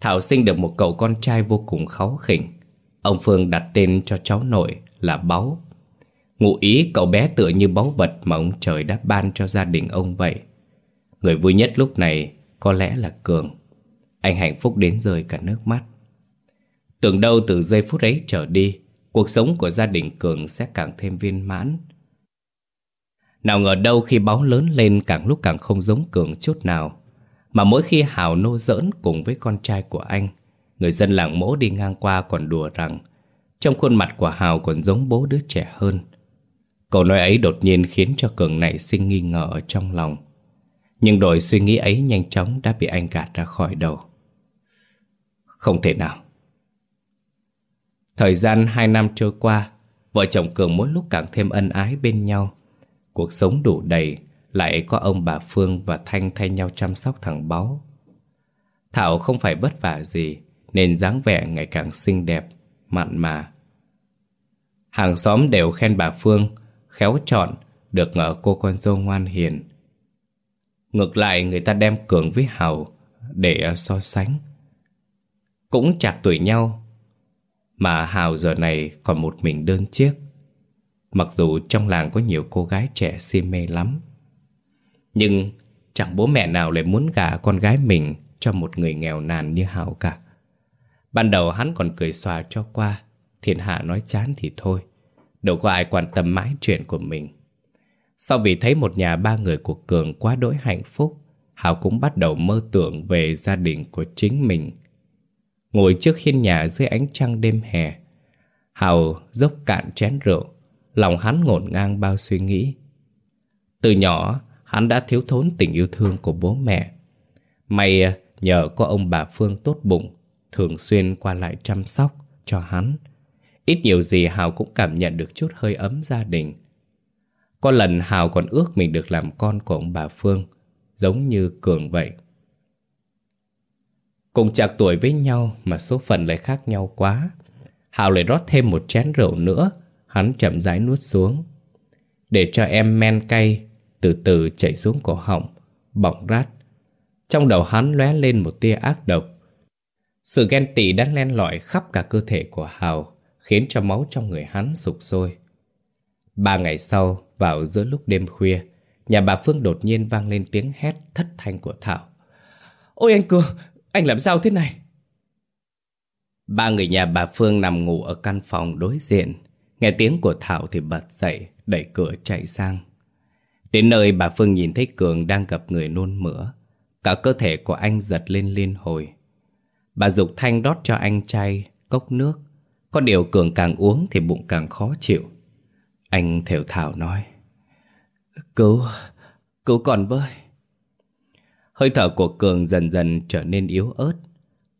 Speaker 1: Thảo sinh được một cậu con trai vô cùng kháu khỉnh. Ông Phương đặt tên cho cháu nội là Báu. Ngụ ý cậu bé tựa như báu vật mà ông trời đã ban cho gia đình ông vậy. Người vui nhất lúc này có lẽ là Cường. Anh hạnh phúc đến rơi cả nước mắt. Tưởng đâu từ giây phút ấy trở đi, Cuộc sống của gia đình Cường sẽ càng thêm viên mãn. Nào ngờ đâu khi báo lớn lên càng lúc càng không giống Cường chút nào. Mà mỗi khi Hào nô giỡn cùng với con trai của anh, Người dân làng mỗ đi ngang qua còn đùa rằng Trong khuôn mặt của Hào còn giống bố đứa trẻ hơn. Câu nói ấy đột nhiên khiến cho Cường nảy sinh nghi ngờ ở trong lòng. Nhưng đổi suy nghĩ ấy nhanh chóng đã bị anh gạt ra khỏi đầu. Không thể nào. Thời gian hai năm trôi qua, Vợ chồng Cường mỗi lúc càng thêm ân ái bên nhau. Cuộc sống đủ đầy, Lại có ông bà Phương và Thanh thay nhau chăm sóc thằng báu. Thảo không phải vất vả gì, Nên dáng vẻ ngày càng xinh đẹp, Mặn mà. Hàng xóm đều khen bà Phương, Khéo chọn Được ngỡ cô con dâu ngoan hiền. Ngược lại, người ta đem Cường với Hào Để ờ, so sánh. Cũng chạc tuổi nhau, Mà Hào giờ này còn một mình đơn chiếc. Mặc dù trong làng có nhiều cô gái trẻ si mê lắm Nhưng chẳng bố mẹ nào lại muốn gả con gái mình cho một người nghèo nàn như Hào cả. Ban đầu hắn còn cười xòa cho qua, thiên hạ nói chán thì thôi. Đâu có ai quan tâm mãi chuyện của mình. Sau vì thấy một nhà ba người của Cường quá đỗi hạnh phúc, Hào cũng bắt đầu mơ tưởng về gia đình của chính mình. Ngồi trước hiên nhà dưới ánh trăng đêm hè, Hào dốc cạn chén rượu, lòng hắn ngổn ngang bao suy nghĩ. Từ nhỏ, hắn đã thiếu thốn tình yêu thương của bố mẹ. May à, nhờ có ông bà Phương tốt bụng, thường xuyên qua lại chăm sóc cho hắn. Ít nhiều gì Hào cũng cảm nhận được chút hơi ấm gia đình. Có lần Hào còn ước mình được làm con của ông bà Phương, giống như Cường vậy. Cùng chạc tuổi với nhau mà số phận lại khác nhau quá. Hào lại rót thêm một chén rượu nữa, hắn chậm rãi nuốt xuống. Để cho em men cay từ từ chảy xuống cổ họng, bỏng rát trong đầu hắn lóe lên một tia ác độc. Sự ghen tị đã len lỏi khắp cả cơ thể của Hào, khiến cho máu trong người hắn sục sôi. Ba ngày sau, vào giữa lúc đêm khuya, nhà bà Phương đột nhiên vang lên tiếng hét thất thanh của Thảo. Ôi anh Cường, anh làm sao thế này? Ba người nhà bà Phương nằm ngủ ở căn phòng đối diện. Nghe tiếng của Thảo thì bật dậy, đẩy cửa chạy sang. Đến nơi bà Phương nhìn thấy Cường đang gặp người nôn mửa. Cả cơ thể của anh giật lên liên hồi. Bà Dục Thanh đót cho anh chay Cốc nước. Có điều Cường càng uống thì bụng càng khó chịu. Anh thều thảo nói Cứu Cứu con với. Hơi thở của Cường dần dần trở nên yếu ớt.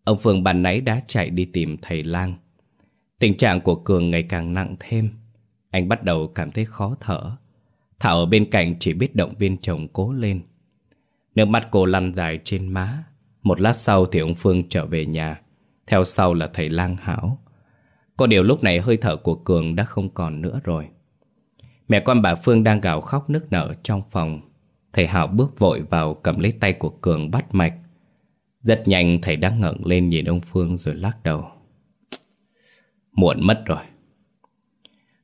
Speaker 1: Ông Phương bàn nãy đã chạy đi tìm thầy lang. Tình trạng của Cường ngày càng nặng thêm. Anh bắt đầu cảm thấy khó thở. Thảo ở bên cạnh chỉ biết động viên chồng cố lên. Nước mắt cô lăn dài trên má. Một lát sau thì ông Phương trở về nhà. Theo sau là thầy lang hảo. Có điều lúc này hơi thở của Cường đã không còn nữa rồi. Mẹ con bà Phương đang gào khóc nức nở trong phòng. Thầy Hảo bước vội vào cầm lấy tay của Cường bắt mạch. Rất nhanh thầy đang ngẩng lên nhìn ông Phương rồi lắc đầu. Muộn mất rồi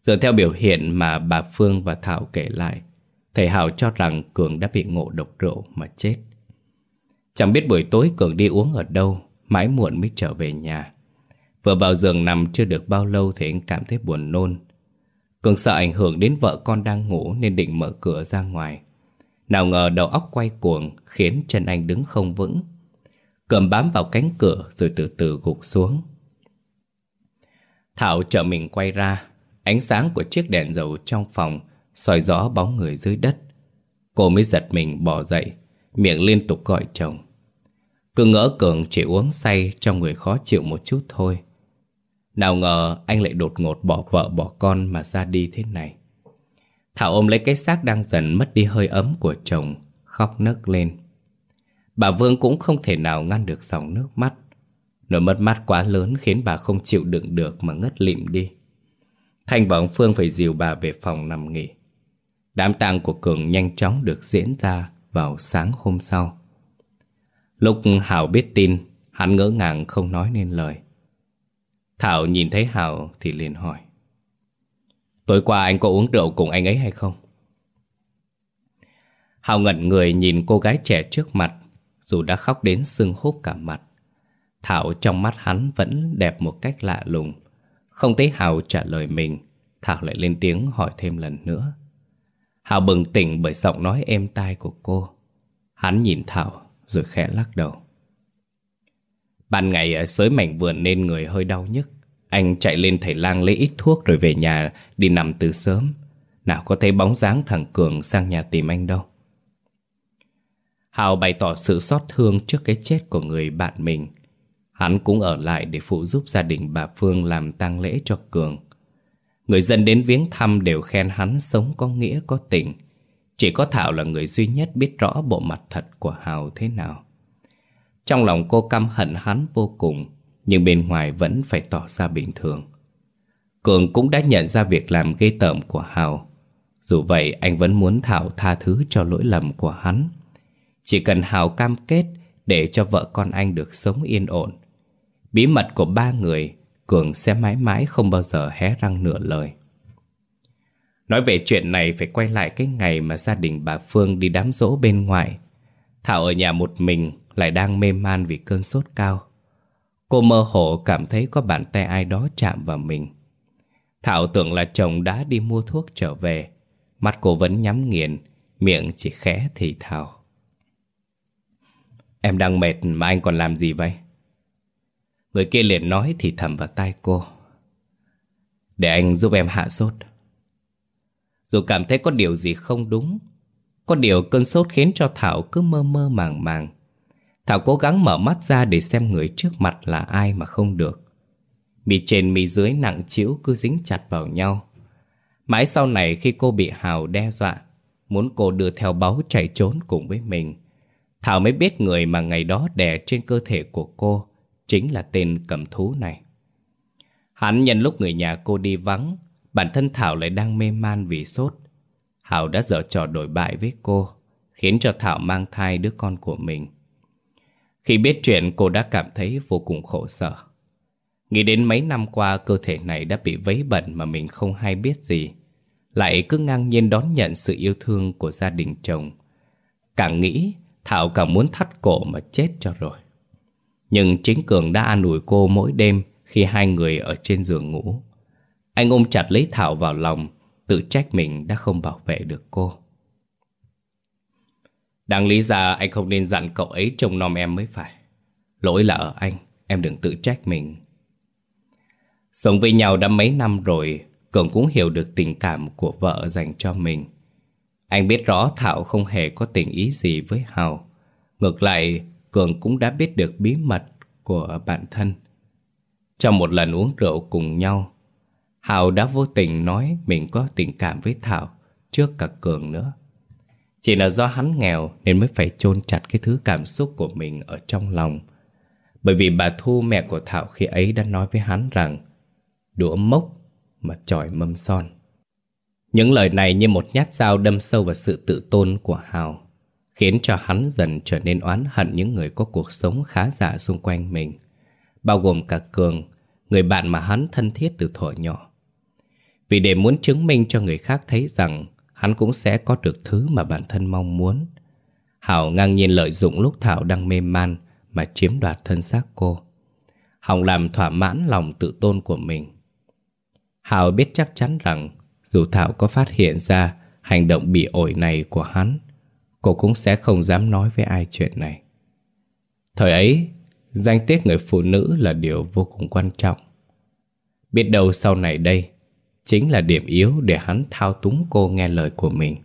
Speaker 1: Dựa theo biểu hiện mà bà Phương và Thảo kể lại Thầy Hào cho rằng Cường đã bị ngộ độc rượu mà chết. Chẳng biết buổi tối Cường đi uống ở đâu, mãi muộn mới trở về nhà. Vừa vào giường nằm chưa được bao lâu thì anh cảm thấy buồn nôn. Cường sợ ảnh hưởng đến vợ con đang ngủ nên định mở cửa ra ngoài. Nào ngờ đầu óc quay cuồng khiến chân anh đứng không vững. Cường bám vào cánh cửa rồi từ từ gục xuống. Thảo trợ mình quay ra, ánh sáng của chiếc đèn dầu trong phòng soi rõ bóng người dưới đất. Cô mới giật mình bỏ dậy, miệng liên tục gọi chồng. Cứ ngỡ Cường chỉ uống say trong người khó chịu một chút thôi. Nào ngờ anh lại đột ngột bỏ vợ bỏ con mà ra đi thế này. Thảo ôm lấy cái xác đang dần mất đi hơi ấm của chồng, khóc nấc lên. Bà Vương cũng không thể nào ngăn được dòng nước mắt. Nỗi mất mát quá lớn khiến bà không chịu đựng được mà ngất lịm đi. Thanh và ông Phương phải dìu bà về phòng nằm nghỉ. Đám tang của Cường nhanh chóng được diễn ra vào sáng hôm sau. Lúc Hảo biết tin, hắn ngỡ ngàng không nói nên lời. Thảo nhìn thấy Hảo thì liền hỏi. Tối qua anh có uống rượu cùng anh ấy hay không? Hảo ngẩn người nhìn cô gái trẻ trước mặt, dù đã khóc đến sưng húp cả mặt. Thảo trong mắt hắn vẫn đẹp một cách lạ lùng. Không thấy Hảo trả lời mình, Thảo lại lên tiếng hỏi thêm lần nữa. Hào bừng tỉnh bởi giọng nói êm tai của cô. Hắn nhìn Thảo rồi khẽ lắc đầu. Ban ngày ở sới mảnh vườn nên người hơi đau nhức. Anh chạy lên thầy lang lấy ít thuốc rồi về nhà đi nằm từ sớm. Nào có thấy bóng dáng thằng Cường sang nhà tìm anh đâu. Hào bày tỏ sự xót thương trước cái chết của người bạn mình. Hắn cũng ở lại để phụ giúp gia đình bà Phương làm tang lễ cho Cường. Người dân đến viếng thăm đều khen hắn sống có nghĩa có tình. Chỉ có Thảo là người duy nhất biết rõ bộ mặt thật của Hào thế nào. Trong lòng cô căm hận hắn vô cùng, nhưng bên ngoài vẫn phải tỏ ra bình thường. Cường cũng đã nhận ra việc làm ghê tởm của Hào. Dù vậy anh vẫn muốn Thảo tha thứ cho lỗi lầm của hắn. Chỉ cần Hào cam kết để cho vợ con anh được sống yên ổn. Bí mật của ba người, Cường sẽ mãi mãi không bao giờ hé răng nửa lời. Nói về chuyện này phải quay lại cái ngày mà gia đình bà Phương đi đám rỗ bên ngoài. Thảo ở nhà một mình lại đang mê man vì cơn sốt cao. Cô mơ hồ cảm thấy có bàn tay ai đó chạm vào mình. Thảo tưởng là chồng đã đi mua thuốc trở về. Mắt cô vẫn nhắm nghiền, miệng chỉ khẽ thì thào. Em đang mệt mà anh còn làm gì vậy? Người kia liền nói thì thầm vào tai cô. Để anh giúp em hạ sốt. Dù cảm thấy có điều gì không đúng, có điều cơn sốt khiến cho Thảo cứ mơ mơ màng màng. Thảo cố gắng mở mắt ra để xem người trước mặt là ai mà không được. Mì trên mì dưới nặng chịu cứ dính chặt vào nhau. Mãi sau này khi cô bị Hào đe dọa, muốn cô đưa theo báu chạy trốn cùng với mình, Thảo mới biết người mà ngày đó đè trên cơ thể của cô chính là tên cầm thú này. Hắn nhân lúc người nhà cô đi vắng, bản thân Thảo lại đang mê man vì sốt. Hào đã dở trò đổi bại với cô, khiến cho Thảo mang thai đứa con của mình. Khi biết chuyện cô đã cảm thấy vô cùng khổ sở. Nghĩ đến mấy năm qua cơ thể này đã bị vấy bẩn mà mình không hay biết gì. Lại cứ ngang nhiên đón nhận sự yêu thương của gia đình chồng. Càng nghĩ, Thảo càng muốn thắt cổ mà chết cho rồi. Nhưng chính Cường đã an ủi cô mỗi đêm khi hai người ở trên giường ngủ. Anh ôm chặt lấy Thảo vào lòng, tự trách mình đã không bảo vệ được cô. Đáng lý ra anh không nên dặn cậu ấy trông nom em mới phải. Lỗi là ở anh, em đừng tự trách mình. Sống với nhau đã mấy năm rồi, Cường cũng hiểu được tình cảm của vợ dành cho mình. Anh biết rõ Thảo không hề có tình ý gì với Hào. Ngược lại, Cường cũng đã biết được bí mật của bản thân. Trong một lần uống rượu cùng nhau, Hào đã vô tình nói mình có tình cảm với Thảo trước cả Cường nữa. Chỉ là do hắn nghèo nên mới phải chôn chặt cái thứ cảm xúc của mình ở trong lòng. Bởi vì bà Thu mẹ của Thảo khi ấy đã nói với hắn rằng đũa mốc mà trỏi mâm son. Những lời này như một nhát dao đâm sâu vào sự tự tôn của Hào, khiến cho hắn dần trở nên oán hận những người có cuộc sống khá giả xung quanh mình, bao gồm cả Cường, người bạn mà hắn thân thiết từ thuở nhỏ. Vì để muốn chứng minh cho người khác thấy rằng hắn cũng sẽ có được thứ mà bản thân mong muốn. Hảo ngang nhiên lợi dụng lúc Thảo đang mê man mà chiếm đoạt thân xác cô. Hồng làm thỏa mãn lòng tự tôn của mình. Hảo biết chắc chắn rằng dù Thảo có phát hiện ra hành động bị ổi này của hắn, cô cũng sẽ không dám nói với ai chuyện này. Thời ấy, danh tiết người phụ nữ là điều vô cùng quan trọng. Biết đâu sau này đây, chính là điểm yếu để hắn thao túng cô nghe lời của mình.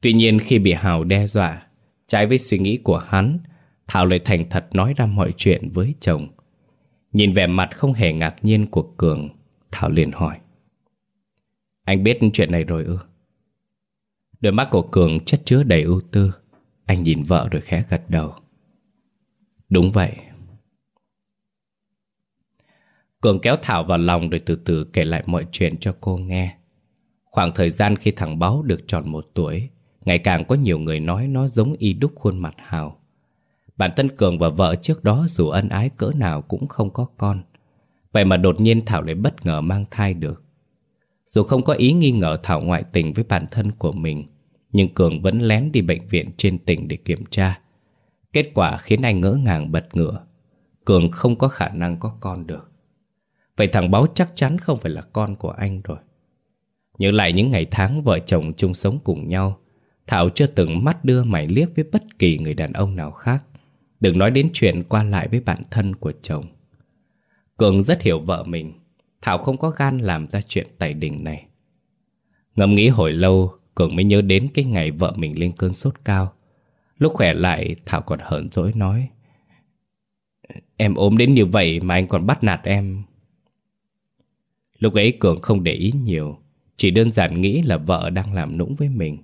Speaker 1: Tuy nhiên khi bị Hào đe dọa, trái với suy nghĩ của hắn, Thảo lại thành thật nói ra mọi chuyện với chồng. Nhìn vẻ mặt không hề ngạc nhiên của Cường, Thảo liền hỏi. Anh biết chuyện này rồi ư? Đôi mắt của Cường chất chứa đầy ưu tư. Anh nhìn vợ rồi khẽ gật đầu. Đúng vậy, Cường kéo Thảo vào lòng rồi từ từ kể lại mọi chuyện cho cô nghe. Khoảng thời gian khi thằng Báu được tròn một tuổi, ngày càng có nhiều người nói nó giống y đúc khuôn mặt Hào. Bản thân Cường và vợ trước đó dù ân ái cỡ nào cũng không có con. Vậy mà đột nhiên Thảo lại bất ngờ mang thai được. Dù không có ý nghi ngờ Thảo ngoại tình với bản thân của mình, nhưng Cường vẫn lén đi bệnh viện trên tỉnh để kiểm tra. Kết quả khiến anh ngỡ ngàng bật ngửa. Cường không có khả năng có con được. Vậy thằng Báo chắc chắn không phải là con của anh rồi Nhớ lại những ngày tháng vợ chồng chung sống cùng nhau, Thảo chưa từng mắt đưa mày liếc với bất kỳ người đàn ông nào khác Đừng nói đến chuyện qua lại với bạn thân của chồng Cường rất hiểu vợ mình Thảo không có gan làm ra chuyện tài đình này Ngẫm nghĩ hồi lâu Cường mới nhớ đến cái ngày vợ mình lên cơn sốt cao. Lúc khỏe lại, Thảo còn hờn dỗi nói, Em ốm đến như vậy mà anh còn bắt nạt em. Lúc ấy Cường không để ý nhiều, Chỉ đơn giản nghĩ là vợ đang làm nũng với mình.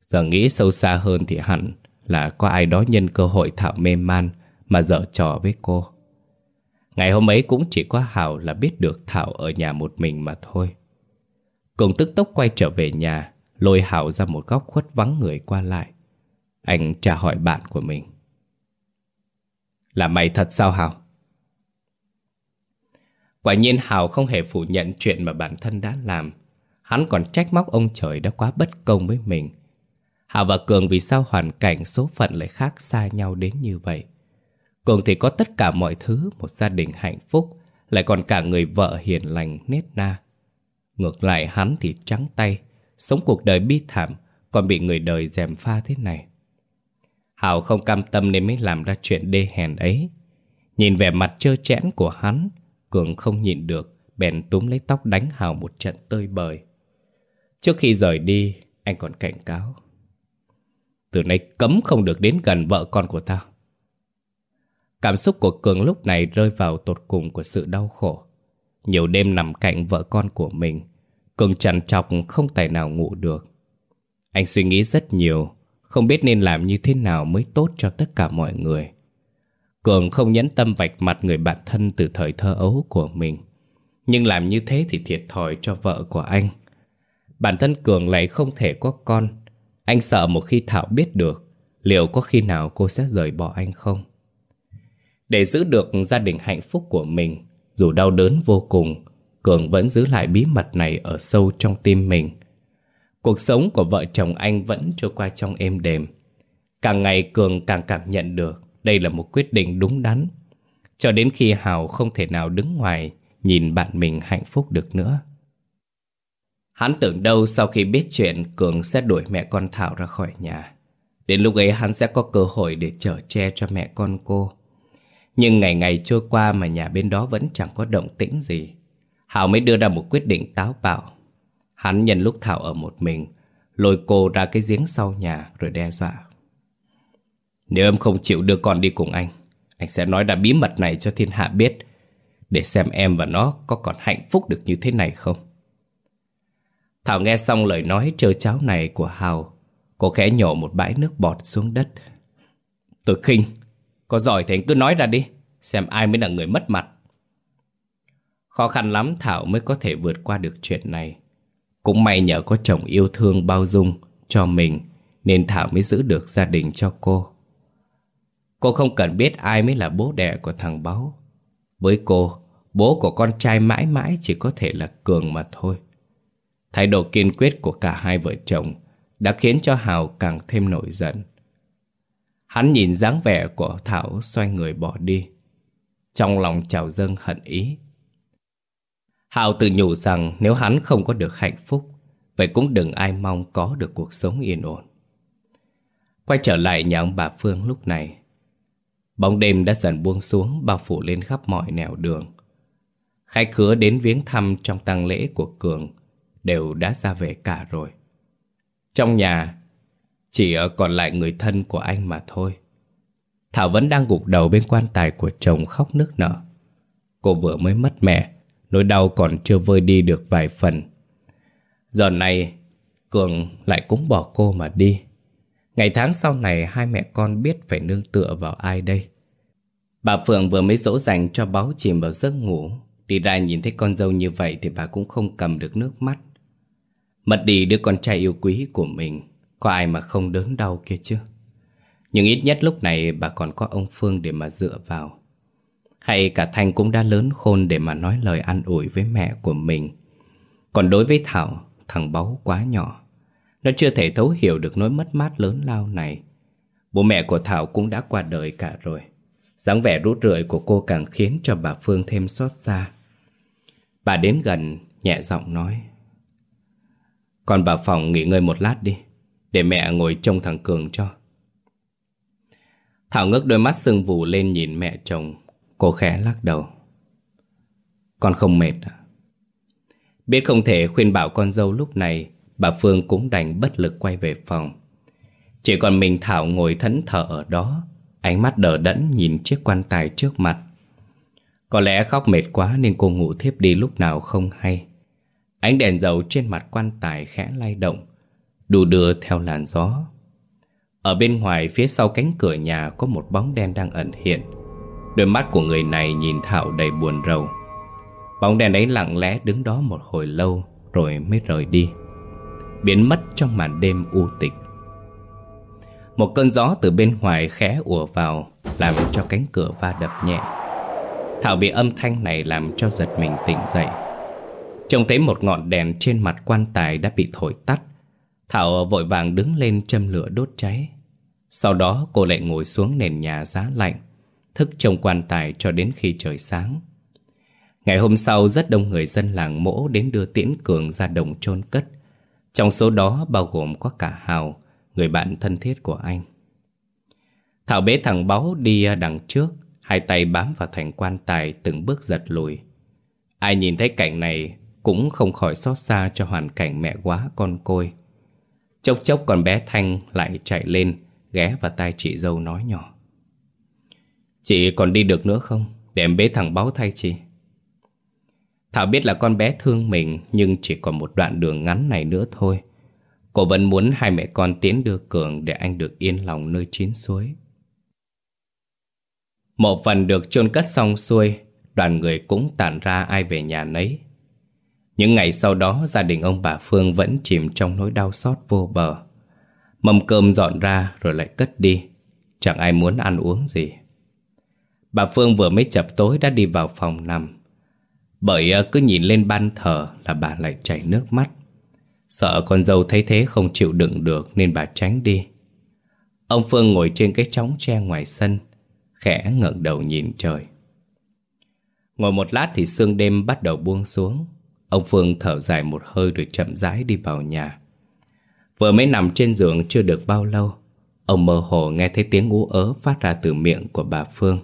Speaker 1: Giờ nghĩ sâu xa hơn thì hẳn Là có ai đó nhân cơ hội Thảo mê man Mà dở trò với cô. Ngày hôm ấy cũng chỉ có Hảo là biết được Thảo ở nhà một mình mà thôi. Cường tức tốc quay trở về nhà Lôi Hảo ra một góc khuất vắng người qua lại. Anh trả hỏi bạn của mình. Là mày thật sao Hảo? Quả nhiên Hảo không hề phủ nhận chuyện mà bản thân đã làm. Hắn còn trách móc ông trời đã quá bất công với mình. Hảo và Cường vì sao hoàn cảnh số phận lại khác xa nhau đến như vậy? Cường thì có tất cả mọi thứ, Một gia đình hạnh phúc, Lại còn cả người vợ hiền lành, nết na. Ngược lại, hắn thì trắng tay Sống cuộc đời bi thảm, Còn bị người đời dèm pha thế này. Hảo không cam tâm nên mới làm ra chuyện đê hèn ấy. Nhìn vẻ mặt trơ trẽn của hắn, Cường không nhịn được, Bèn túm lấy tóc đánh Hảo một trận tơi bời. Trước khi rời đi, Anh còn cảnh cáo. Từ nay cấm không được đến gần vợ con của tao Cảm xúc của Cường lúc này rơi vào tột cùng của sự đau khổ. Nhiều đêm nằm cạnh vợ con của mình Cường trằn trọc không tài nào ngủ được. Anh suy nghĩ rất nhiều, Không biết nên làm như thế nào mới tốt cho tất cả mọi người. Cường không nhẫn tâm vạch mặt người bạn thân từ thời thơ ấu của mình, Nhưng làm như thế thì thiệt thòi cho vợ của anh. Bản thân Cường lại không thể có con. Anh sợ một khi Thảo biết được, Liệu có khi nào cô sẽ rời bỏ anh không? Để giữ được gia đình hạnh phúc của mình, Dù đau đớn vô cùng Cường vẫn giữ lại bí mật này ở sâu trong tim mình. Cuộc sống của vợ chồng anh vẫn trôi qua trong êm đềm. Càng ngày Cường càng cảm nhận được Đây là một quyết định đúng đắn. Cho đến khi Hào không thể nào đứng ngoài, Nhìn bạn mình hạnh phúc được nữa. Hắn tưởng đâu sau khi biết chuyện, Cường sẽ đuổi mẹ con Thảo ra khỏi nhà. Đến lúc ấy hắn sẽ có cơ hội để chở che cho mẹ con cô. Nhưng ngày ngày trôi qua mà nhà bên đó vẫn chẳng có động tĩnh gì. Hảo mới đưa ra một quyết định táo bạo. Hắn nhân lúc Thảo ở một mình, Lôi cô ra cái giếng sau nhà rồi đe dọa. Nếu em không chịu đưa con đi cùng anh Anh sẽ nói ra bí mật này cho thiên hạ biết, Để xem em và nó có còn hạnh phúc được như thế này không. Thảo nghe xong lời nói trơ cháo này của Hào Cô khẽ nhổ một bãi nước bọt xuống đất. Tôi khinh, Có giỏi thì anh cứ nói ra đi, Xem ai mới là người mất mặt. Khó khăn lắm Thảo mới có thể vượt qua được chuyện này. Cũng may nhờ có chồng yêu thương bao dung cho mình Nên Thảo mới giữ được gia đình cho cô. Cô không cần biết ai mới là bố đẻ của thằng Báu. Với cô, bố của con trai mãi mãi chỉ có thể là Cường mà thôi. Thái độ kiên quyết của cả hai vợ chồng Đã khiến cho Hào càng thêm nổi giận. Hắn nhìn dáng vẻ của Thảo xoay người bỏ đi. Trong lòng trào dâng hận ý Hào tự nhủ rằng nếu hắn không có được hạnh phúc, Vậy cũng đừng ai mong có được cuộc sống yên ổn. Quay trở lại nhà ông bà Phương lúc này, Bóng đêm đã dần buông xuống bao phủ lên khắp mọi nẻo đường. Khách khứa đến viếng thăm trong tang lễ của Cường Đều đã ra về cả rồi. Trong nhà, Chỉ còn lại người thân của anh mà thôi. Thảo vẫn đang gục đầu bên quan tài của chồng khóc nức nở. Cô vừa mới mất mẹ Nỗi đau còn chưa vơi đi được vài phần. Giờ này, Cường lại cũng bỏ cô mà đi. Ngày tháng sau này, Hai mẹ con biết phải nương tựa vào ai đây. Bà Phượng vừa mới dỗ dành cho báo chìm vào giấc ngủ. Đi ra nhìn thấy con dâu như vậy Thì bà cũng không cầm được nước mắt. Mất đi đứa con trai yêu quý của mình, Có ai mà không đớn đau kia chứ? Nhưng ít nhất lúc này bà còn có ông Phương để mà dựa vào hay cả Thanh cũng đã lớn khôn để mà nói lời an ủi với mẹ của mình. Còn đối với Thảo, thằng báu quá nhỏ. Nó chưa thể thấu hiểu được nỗi mất mát lớn lao này. Bố mẹ của Thảo cũng đã qua đời cả rồi. dáng vẻ rút rượi của cô càng khiến cho bà Phương thêm xót xa. Bà đến gần, nhẹ giọng nói Con vào phòng nghỉ ngơi một lát đi Để mẹ ngồi trông thằng Cường cho. Thảo ngước đôi mắt sưng vù lên nhìn mẹ chồng. Cô khẽ lắc đầu. Con không mệt à? Biết không thể khuyên bảo con dâu lúc này, Bà Phương cũng đành bất lực quay về phòng. Chỉ còn mình Thảo ngồi thẫn thờ ở đó, Ánh mắt đờ đẫn nhìn chiếc quan tài trước mặt. Có lẽ khóc mệt quá nên cô ngủ thiếp đi lúc nào không hay. Ánh đèn dầu trên mặt quan tài khẽ lay động Đù đưa theo làn gió. Ở bên ngoài phía sau cánh cửa nhà có một bóng đen đang ẩn hiện. Đôi mắt của người này nhìn Thảo đầy buồn rầu. Bóng đèn ấy lặng lẽ đứng đó một hồi lâu Rồi mới rời đi, Biến mất trong màn đêm u tịch. Một cơn gió từ bên ngoài khẽ ùa vào, Làm cho cánh cửa va đập nhẹ. Thảo bị âm thanh này làm cho giật mình tỉnh dậy. Trông thấy một ngọn đèn trên mặt quan tài đã bị thổi tắt, Thảo vội vàng đứng lên châm lửa đốt cháy. Sau đó cô lại ngồi xuống nền nhà giá lạnh Thức trông quan tài cho đến khi trời sáng. Ngày hôm sau rất đông người dân làng mỗ đến đưa Tiễn Cường ra đồng chôn cất. Trong số đó bao gồm có cả Hào, người bạn thân thiết của anh. Thảo bế thằng Báu đi đằng trước Hai tay bám vào thành quan tài từng bước giật lùi. Ai nhìn thấy cảnh này cũng không khỏi xót xa cho hoàn cảnh mẹ quá con côi. Chốc chốc con bé Thanh lại chạy lên Ghé vào tai chị dâu nói nhỏ. Chị còn đi được nữa không? Để em bế thằng báo thay chị Thảo biết là con bé thương mình, Nhưng chỉ còn một đoạn đường ngắn này nữa thôi Cô vẫn muốn hai mẹ con tiến đưa Cường Để anh được yên lòng nơi chín suối Một phần được chôn cất xong xuôi, Đoàn người cũng tản ra ai về nhà nấy những ngày sau đó, gia đình ông bà Phương vẫn chìm trong nỗi đau xót vô bờ. Mâm cơm dọn ra rồi lại cất đi. Chẳng ai muốn ăn uống gì. Bà Phương vừa mới chập tối đã đi vào phòng nằm. Bởi ờ, cứ nhìn lên ban thờ là bà lại chảy nước mắt. Sợ con dâu thấy thế không chịu đựng được nên bà tránh đi. Ông Phương ngồi trên cái chóng tre ngoài sân, khẽ ngẩng đầu nhìn trời. Ngồi một lát thì sương đêm bắt đầu buông xuống. Ông Phương thở dài một hơi rồi chậm rãi đi vào nhà. Vừa mới nằm trên giường chưa được bao lâu, ông mơ hồ nghe thấy tiếng ú ớ phát ra từ miệng của bà Phương.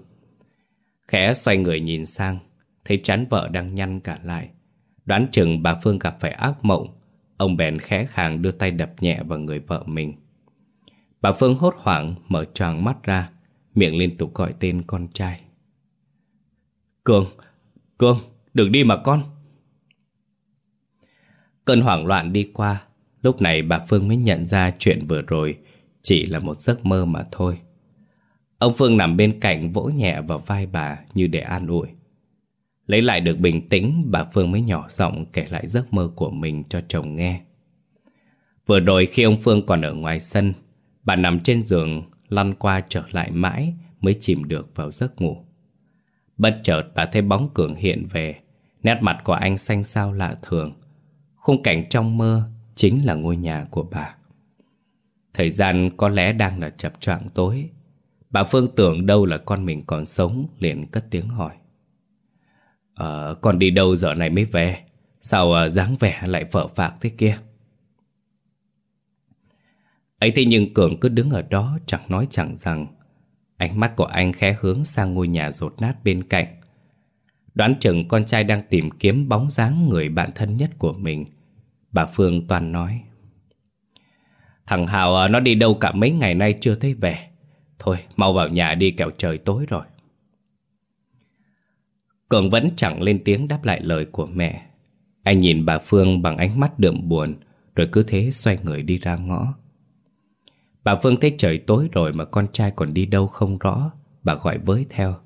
Speaker 1: Khẽ xoay người nhìn sang, thấy chán vợ đang nhăn cả lại. Đoán chừng bà Phương gặp phải ác mộng, ông bèn khẽ khàng đưa tay đập nhẹ vào người vợ mình. Bà Phương hốt hoảng mở tròn mắt ra, miệng liên tục gọi tên con trai. Cường, Cường, đừng đi mà con. Cơn hoảng loạn đi qua Lúc này bà Phương mới nhận ra chuyện vừa rồi Chỉ là một giấc mơ mà thôi Ông Phương nằm bên cạnh vỗ nhẹ vào vai bà như để an ủi Lấy lại được bình tĩnh, Bà Phương mới nhỏ giọng kể lại giấc mơ của mình cho chồng nghe Vừa rồi khi ông Phương còn ở ngoài sân, Bà nằm trên giường, lăn qua trở lại mãi Mới chìm được vào giấc ngủ Bất chợt bà thấy bóng cường hiện về, Nét mặt của anh xanh xao lạ thường Khung cảnh trong mơ chính là ngôi nhà của bà. Thời gian có lẽ đang là chập choạng tối. Bà Phương tưởng đâu là con mình còn sống, liền cất tiếng hỏi. Ờ, con đi đâu giờ này mới về? Sao à, dáng vẻ lại phở phạc thế kia? ấy thế nhưng Cường cứ đứng ở đó chẳng nói chẳng rằng. Ánh mắt của anh khẽ hướng sang ngôi nhà rột nát bên cạnh. Đoán chừng con trai đang tìm kiếm bóng dáng người bạn thân nhất của mình Bà Phương toàn nói Thằng Hào ờ, nó đi đâu cả mấy ngày nay chưa thấy về Thôi mau vào nhà đi kẹo trời tối rồi Cường vẫn chẳng lên tiếng đáp lại lời của mẹ Anh nhìn bà Phương bằng ánh mắt đượm buồn Rồi cứ thế xoay người đi ra ngõ Bà Phương thấy trời tối rồi mà con trai còn đi đâu không rõ Bà gọi với theo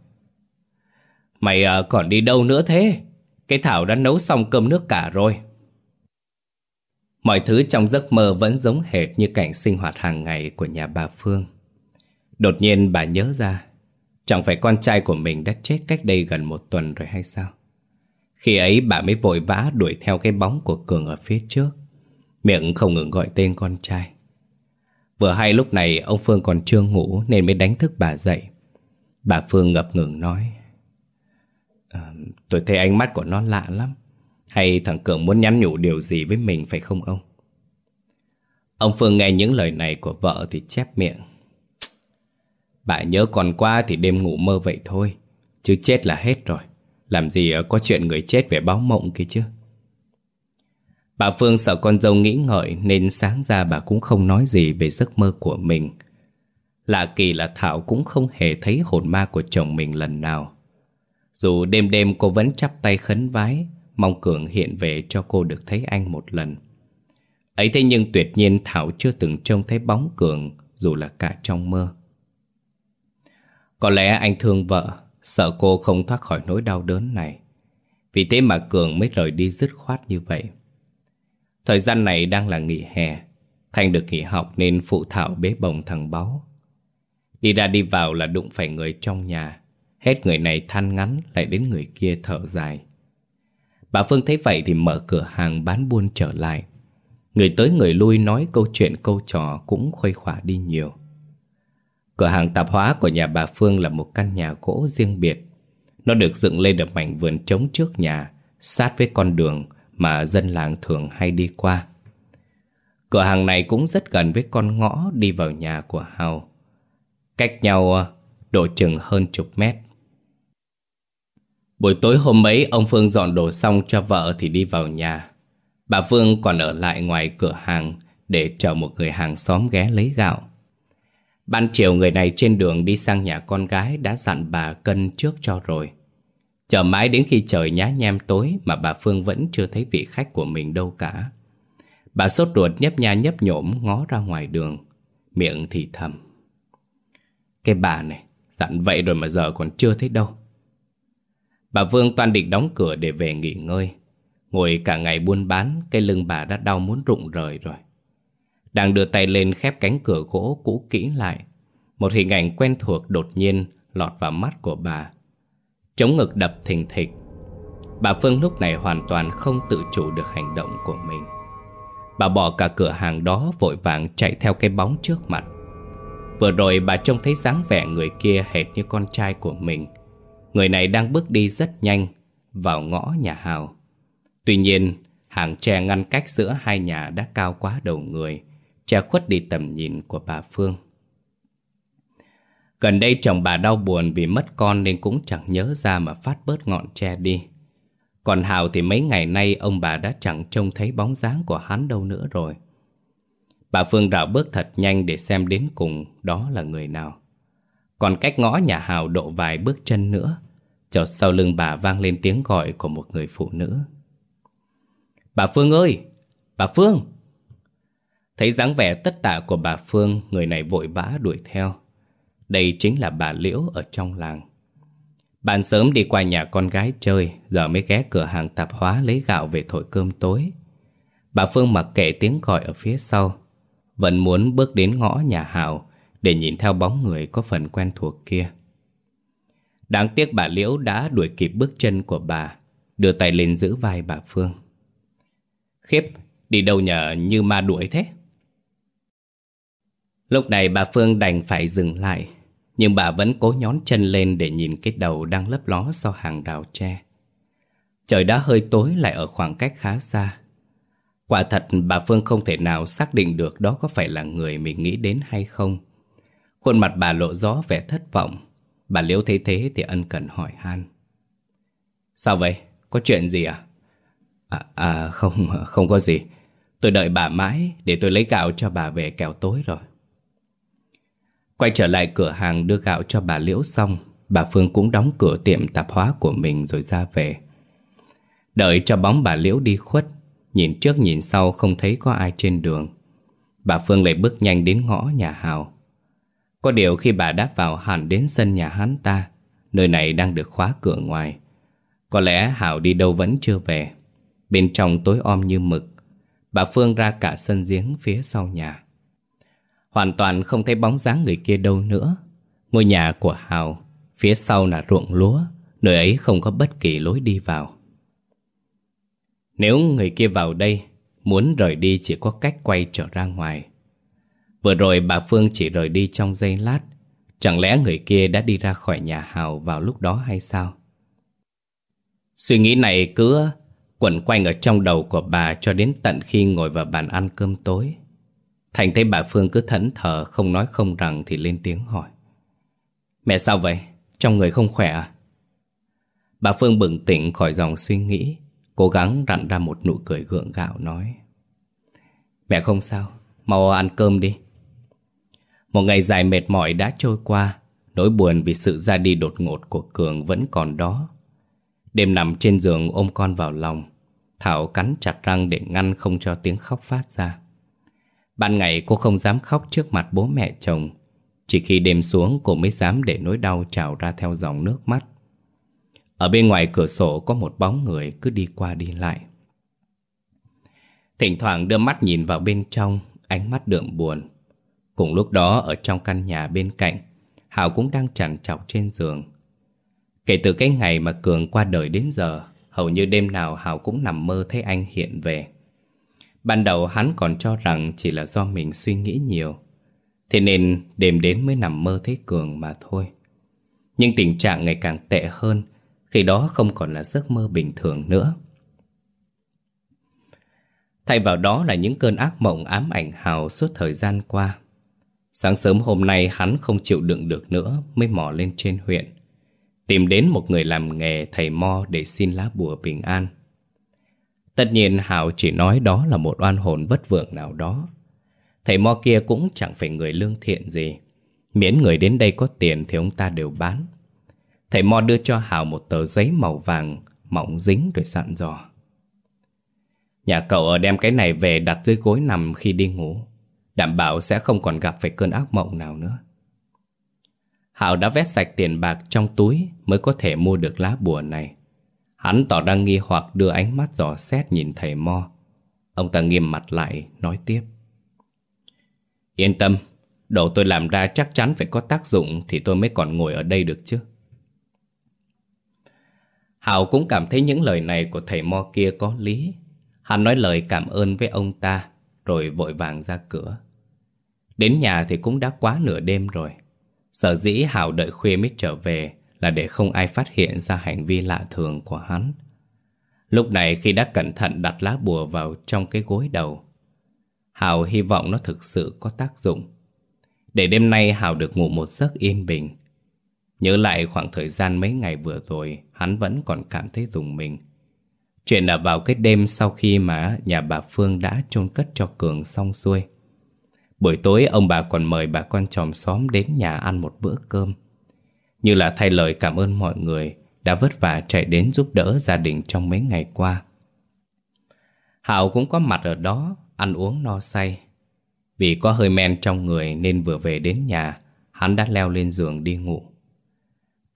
Speaker 1: Mày à, còn đi đâu nữa thế? Cái Thảo đã nấu xong cơm nước cả rồi. Mọi thứ trong giấc mơ vẫn giống hệt như cảnh sinh hoạt hàng ngày của nhà bà Phương. Đột nhiên bà nhớ ra, chẳng phải con trai của mình đã chết cách đây gần một tuần rồi hay sao? Khi ấy bà mới vội vã đuổi theo cái bóng của Cường ở phía trước, miệng không ngừng gọi tên con trai. Vừa hay lúc này ông Phương còn chưa ngủ nên mới đánh thức bà dậy. Bà Phương ngập ngừng nói à, Tôi thấy ánh mắt của nó lạ lắm Hay thằng Cường muốn nhắn nhủ điều gì với mình phải không ông? Ông Phương nghe những lời này của vợ thì chép miệng Bà nhớ còn qua thì đêm ngủ mơ vậy thôi Chứ chết là hết rồi Làm gì ờ, có chuyện người chết về báo mộng kia chứ Bà Phương sợ con dâu nghĩ ngợi Nên sáng ra bà cũng không nói gì về giấc mơ của mình Lạ kỳ là Thảo cũng không hề thấy hồn ma của chồng mình lần nào. Dù đêm đêm cô vẫn chắp tay khấn vái, mong Cường hiện về cho cô được thấy anh một lần. Ấy thế nhưng tuyệt nhiên Thảo chưa từng trông thấy bóng Cường dù là cả trong mơ. Có lẽ anh thương vợ, sợ cô không thoát khỏi nỗi đau đớn này. Vì thế mà Cường mới rời đi dứt khoát như vậy. Thời gian này đang là nghỉ hè, Thanh được nghỉ học nên phụ Thảo bế bồng thằng báu. Đi ra đi vào là đụng phải người trong nhà, hết người này than ngắn lại đến người kia thở dài. Bà Phương thấy vậy thì mở cửa hàng bán buôn trở lại. Người tới người lui nói câu chuyện câu trò cũng khuây khỏa đi nhiều. Cửa hàng tạp hóa của nhà bà Phương là một căn nhà gỗ riêng biệt. Nó được dựng lên ở mảnh vườn trống trước nhà, sát với con đường mà dân làng thường hay đi qua. Cửa hàng này cũng rất gần với con ngõ đi vào nhà của Hào. Cách nhau ờ, độ chừng hơn chục mét. Buổi tối hôm ấy ông Phương dọn đồ xong cho vợ thì đi vào nhà. Bà Phương còn ở lại ngoài cửa hàng để chờ một người hàng xóm ghé lấy gạo. Ban chiều người này trên đường đi sang nhà con gái đã dặn bà cân trước cho rồi. Chờ mãi đến khi trời nhá nhem tối mà bà Phương vẫn chưa thấy vị khách của mình đâu cả. Bà sốt ruột nhấp nha nhấp nhổm ngó ra ngoài đường, miệng thì thầm. Cái bà này, dặn vậy rồi mà giờ còn chưa thấy đâu. Bà Phương toàn định đóng cửa để về nghỉ ngơi. Ngồi cả ngày buôn bán, cái lưng bà đã đau muốn rụng rời rồi. Đang đưa tay lên khép cánh cửa gỗ cũ kỹ lại. Một hình ảnh quen thuộc đột nhiên lọt vào mắt của bà. Chống ngực đập thình thịch. Bà Phương lúc này hoàn toàn không tự chủ được hành động của mình. Bà bỏ cả cửa hàng đó vội vàng chạy theo cái bóng trước mặt. Vừa rồi bà trông thấy dáng vẻ người kia hệt như con trai của mình. Người này đang bước đi rất nhanh vào ngõ nhà Hào. Tuy nhiên, hàng tre ngăn cách giữa hai nhà đã cao quá đầu người, che khuất đi tầm nhìn của bà Phương. Gần đây chồng bà đau buồn vì mất con nên cũng chẳng nhớ ra mà phát bớt ngọn tre đi. Còn Hào thì mấy ngày nay ông bà đã chẳng trông thấy bóng dáng của hắn đâu nữa rồi. Bà Phương rảo bước thật nhanh để xem đến cùng đó là người nào. Còn cách ngõ nhà Hào độ vài bước chân nữa, chợt sau lưng bà vang lên tiếng gọi của một người phụ nữ. Bà Phương ơi! Bà Phương! Thấy dáng vẻ tất tạ của bà Phương, người này vội vã đuổi theo. Đây chính là bà Liễu ở trong làng. Bạn sớm đi qua nhà con gái chơi, giờ mới ghé cửa hàng tạp hóa lấy gạo về thổi cơm tối. Bà Phương mặc kệ tiếng gọi ở phía sau, vẫn muốn bước đến ngõ nhà Hào để nhìn theo bóng người có phần quen thuộc kia. Đáng tiếc bà Liễu đã đuổi kịp bước chân của bà, đưa tay lên giữ vai bà Phương. Khiếp, đi đâu nhờ như ma đuổi thế? Lúc này bà Phương đành phải dừng lại. Nhưng bà vẫn cố nhón chân lên để nhìn cái đầu đang lấp ló sau hàng rào tre Trời đã hơi tối lại ở khoảng cách khá xa. Quả thật bà Phương không thể nào xác định được đó có phải là người mình nghĩ đến hay không. Khuôn mặt bà lộ rõ vẻ thất vọng. Bà Liễu thấy thế thì ân cần hỏi han. Sao vậy? Có chuyện gì à? À, à không, không có gì. Tôi đợi bà mãi để tôi lấy gạo cho bà về kẹo tối rồi. Quay trở lại cửa hàng đưa gạo cho bà Liễu xong, Bà Phương cũng đóng cửa tiệm tạp hóa của mình rồi ra về. Đợi cho bóng bà Liễu đi khuất, Nhìn trước nhìn sau không thấy có ai trên đường. Bà Phương lại bước nhanh đến ngõ nhà Hào. Có điều khi bà đáp vào hẳn đến sân nhà hắn ta, Nơi này đang được khóa cửa ngoài. Có lẽ Hào đi đâu vẫn chưa về. Bên trong tối om như mực, Bà Phương ra cả sân giếng phía sau nhà. Hoàn toàn không thấy bóng dáng người kia đâu nữa Ngôi nhà của Hào, Phía sau là ruộng lúa, Nơi ấy không có bất kỳ lối đi vào Nếu người kia vào đây, Muốn rời đi chỉ có cách quay trở ra ngoài Vừa rồi bà Phương chỉ rời đi trong giây lát Chẳng lẽ người kia đã đi ra khỏi nhà Hào vào lúc đó hay sao? Suy nghĩ này cứ quẩn quanh ở trong đầu của bà cho đến tận khi ngồi vào bàn ăn cơm tối. Thành thấy bà Phương cứ thẫn thờ không nói không rằng thì lên tiếng hỏi. Mẹ sao vậy? Trong người không khỏe à? Bà Phương bừng tỉnh khỏi dòng suy nghĩ, cố gắng rặn ra một nụ cười gượng gạo nói. Mẹ không sao, mau ăn cơm đi. Một ngày dài mệt mỏi đã trôi qua Nỗi buồn vì sự ra đi đột ngột của Cường vẫn còn đó Đêm nằm trên giường ôm con vào lòng Thảo cắn chặt răng để ngăn không cho tiếng khóc phát ra Ban ngày cô không dám khóc trước mặt bố mẹ chồng. Chỉ khi đêm xuống cô mới dám để nỗi đau trào ra theo dòng nước mắt. Ở bên ngoài cửa sổ có một bóng người cứ đi qua đi lại. Thỉnh thoảng đưa mắt nhìn vào bên trong, Ánh mắt đượm buồn. Cùng lúc đó, ở trong căn nhà bên cạnh, Hảo cũng đang chằn chọc trên giường. Kể từ cái ngày mà Cường qua đời đến giờ, Hầu như đêm nào Hảo cũng nằm mơ thấy anh hiện về. Ban đầu hắn còn cho rằng chỉ là do mình suy nghĩ nhiều Thế nên đêm đến mới nằm mơ thấy Cường mà thôi Nhưng tình trạng ngày càng tệ hơn, Khi đó không còn là giấc mơ bình thường nữa Thay vào đó là những cơn ác mộng ám ảnh Hào suốt thời gian qua Sáng sớm hôm nay hắn không chịu đựng được nữa, mới mò lên trên huyện. Tìm đến một người làm nghề thầy mo để xin lá bùa bình an. Tất nhiên Hảo chỉ nói đó là một oan hồn bất vượng nào đó. Thầy mo kia cũng chẳng phải người lương thiện gì. Miễn người đến đây có tiền thì ông ta đều bán. Thầy mo đưa cho Hảo một tờ giấy màu vàng, mỏng dính rồi dặn dò. Nhà cậu ở đem cái này về đặt dưới gối nằm khi đi ngủ. Đảm bảo sẽ không còn gặp phải cơn ác mộng nào nữa Hảo đã vét sạch tiền bạc trong túi Mới có thể mua được lá bùa này Hắn tỏ ra nghi hoặc đưa ánh mắt dò xét nhìn thầy Mo. Ông ta nghiêm mặt lại, nói tiếp. Yên tâm Đồ tôi làm ra chắc chắn phải có tác dụng Thì tôi mới còn ngồi ở đây được chứ. Hảo cũng cảm thấy những lời này của thầy Mo kia có lý. Hắn nói lời cảm ơn với ông ta, Rồi vội vàng ra cửa. Đến nhà thì cũng đã quá nửa đêm rồi. Sở dĩ Hảo đợi khuya mới trở về là để không ai phát hiện ra hành vi lạ thường của hắn. Lúc này khi đã cẩn thận đặt lá bùa vào trong cái gối đầu Hảo hy vọng nó thực sự có tác dụng. Để đêm nay Hảo được ngủ một giấc yên bình. Nhớ lại khoảng thời gian mấy ngày vừa rồi, Hắn vẫn còn cảm thấy dùng mình. Chuyện là vào cái đêm sau khi mà nhà bà Phương đã chôn cất cho Cường xong xuôi. Buổi tối, ông bà còn mời bà con chòm xóm đến nhà ăn một bữa cơm. Như là thay lời cảm ơn mọi người đã vất vả chạy đến giúp đỡ gia đình trong mấy ngày qua. Hảo cũng có mặt ở đó, ăn uống no say. Vì có hơi men trong người nên vừa về đến nhà, hắn đã leo lên giường đi ngủ.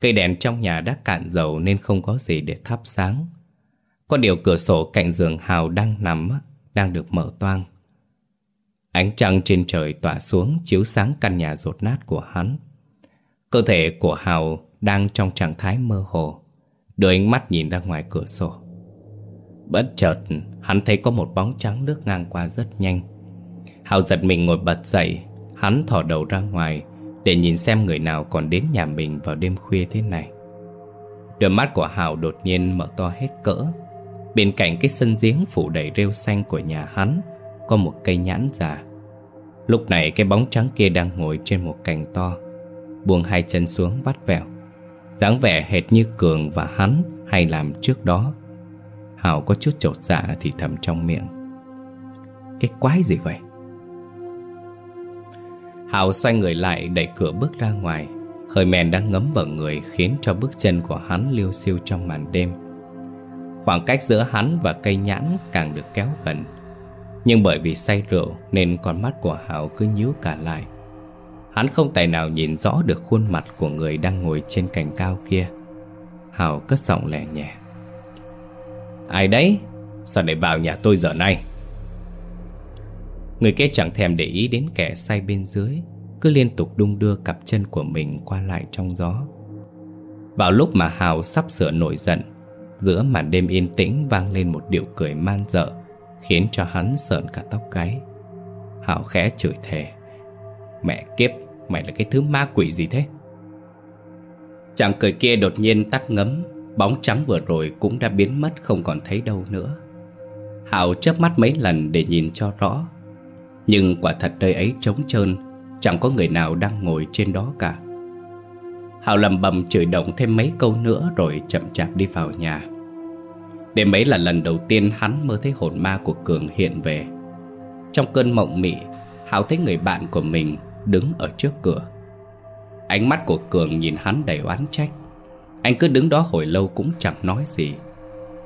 Speaker 1: Cây đèn trong nhà đã cạn dầu nên không có gì để thắp sáng. Có điều cửa sổ cạnh giường Hào đang nằm đang được mở toang. Ánh trăng trên trời tỏa xuống chiếu sáng căn nhà rột nát của hắn. Cơ thể của Hào đang trong trạng thái mơ hồ, đưa ánh mắt nhìn ra ngoài cửa sổ. Bất chợt, hắn thấy có một bóng trắng lướt ngang qua rất nhanh. Hào giật mình ngồi bật dậy, hắn thò đầu ra ngoài để nhìn xem người nào còn đến nhà mình vào đêm khuya thế này. Đôi mắt của Hào đột nhiên mở to hết cỡ. Bên cạnh cái sân giếng phủ đầy rêu xanh của nhà hắn có một cây nhãn già. Lúc này cái bóng trắng kia đang ngồi trên một cành to Buông hai chân xuống vắt vẹo dáng vẻ hệt như Cường và hắn hay làm trước đó. Hảo có chút trột dạ thì thầm trong miệng. Cái quái gì vậy? Hảo xoay người lại đẩy cửa bước ra ngoài. Hơi men đang ngấm vào người khiến cho bước chân của hắn liêu siêu trong màn đêm. Khoảng cách giữa hắn và cây nhãn càng được kéo gần. Nhưng bởi vì say rượu nên con mắt của Hảo cứ nhíu cả lại. Hắn không tài nào nhìn rõ được khuôn mặt của người đang ngồi trên cành cao kia hào cất giọng lẻ nhẹ Ai đấy? Sao lại vào nhà tôi giờ này? Người kia chẳng thèm để ý đến kẻ say bên dưới, Cứ liên tục đung đưa cặp chân của mình qua lại trong gió Vào lúc mà Hào sắp sửa nổi giận, Giữa màn đêm yên tĩnh vang lên một điệu cười man dợ, Khiến cho hắn sợn cả tóc gáy hào khẽ chửi thề, Mẹ kiếp Mày là cái thứ ma quỷ gì thế? Chàng cười kia đột nhiên tắt ngấm, Bóng trắng vừa rồi cũng đã biến mất Không còn thấy đâu nữa. Hảo chớp mắt mấy lần để nhìn cho rõ. Nhưng quả thật nơi ấy trống trơn, Chẳng có người nào đang ngồi trên đó cả. Hảo lầm bầm chửi động thêm mấy câu nữa Rồi chậm chạp đi vào nhà. Đêm ấy là lần đầu tiên hắn mơ thấy hồn ma của Cường hiện về. Trong cơn mộng mị Hảo thấy người bạn của mình đứng ở trước cửa. Ánh mắt của Cường nhìn hắn đầy oán trách. Anh cứ đứng đó hồi lâu cũng chẳng nói gì.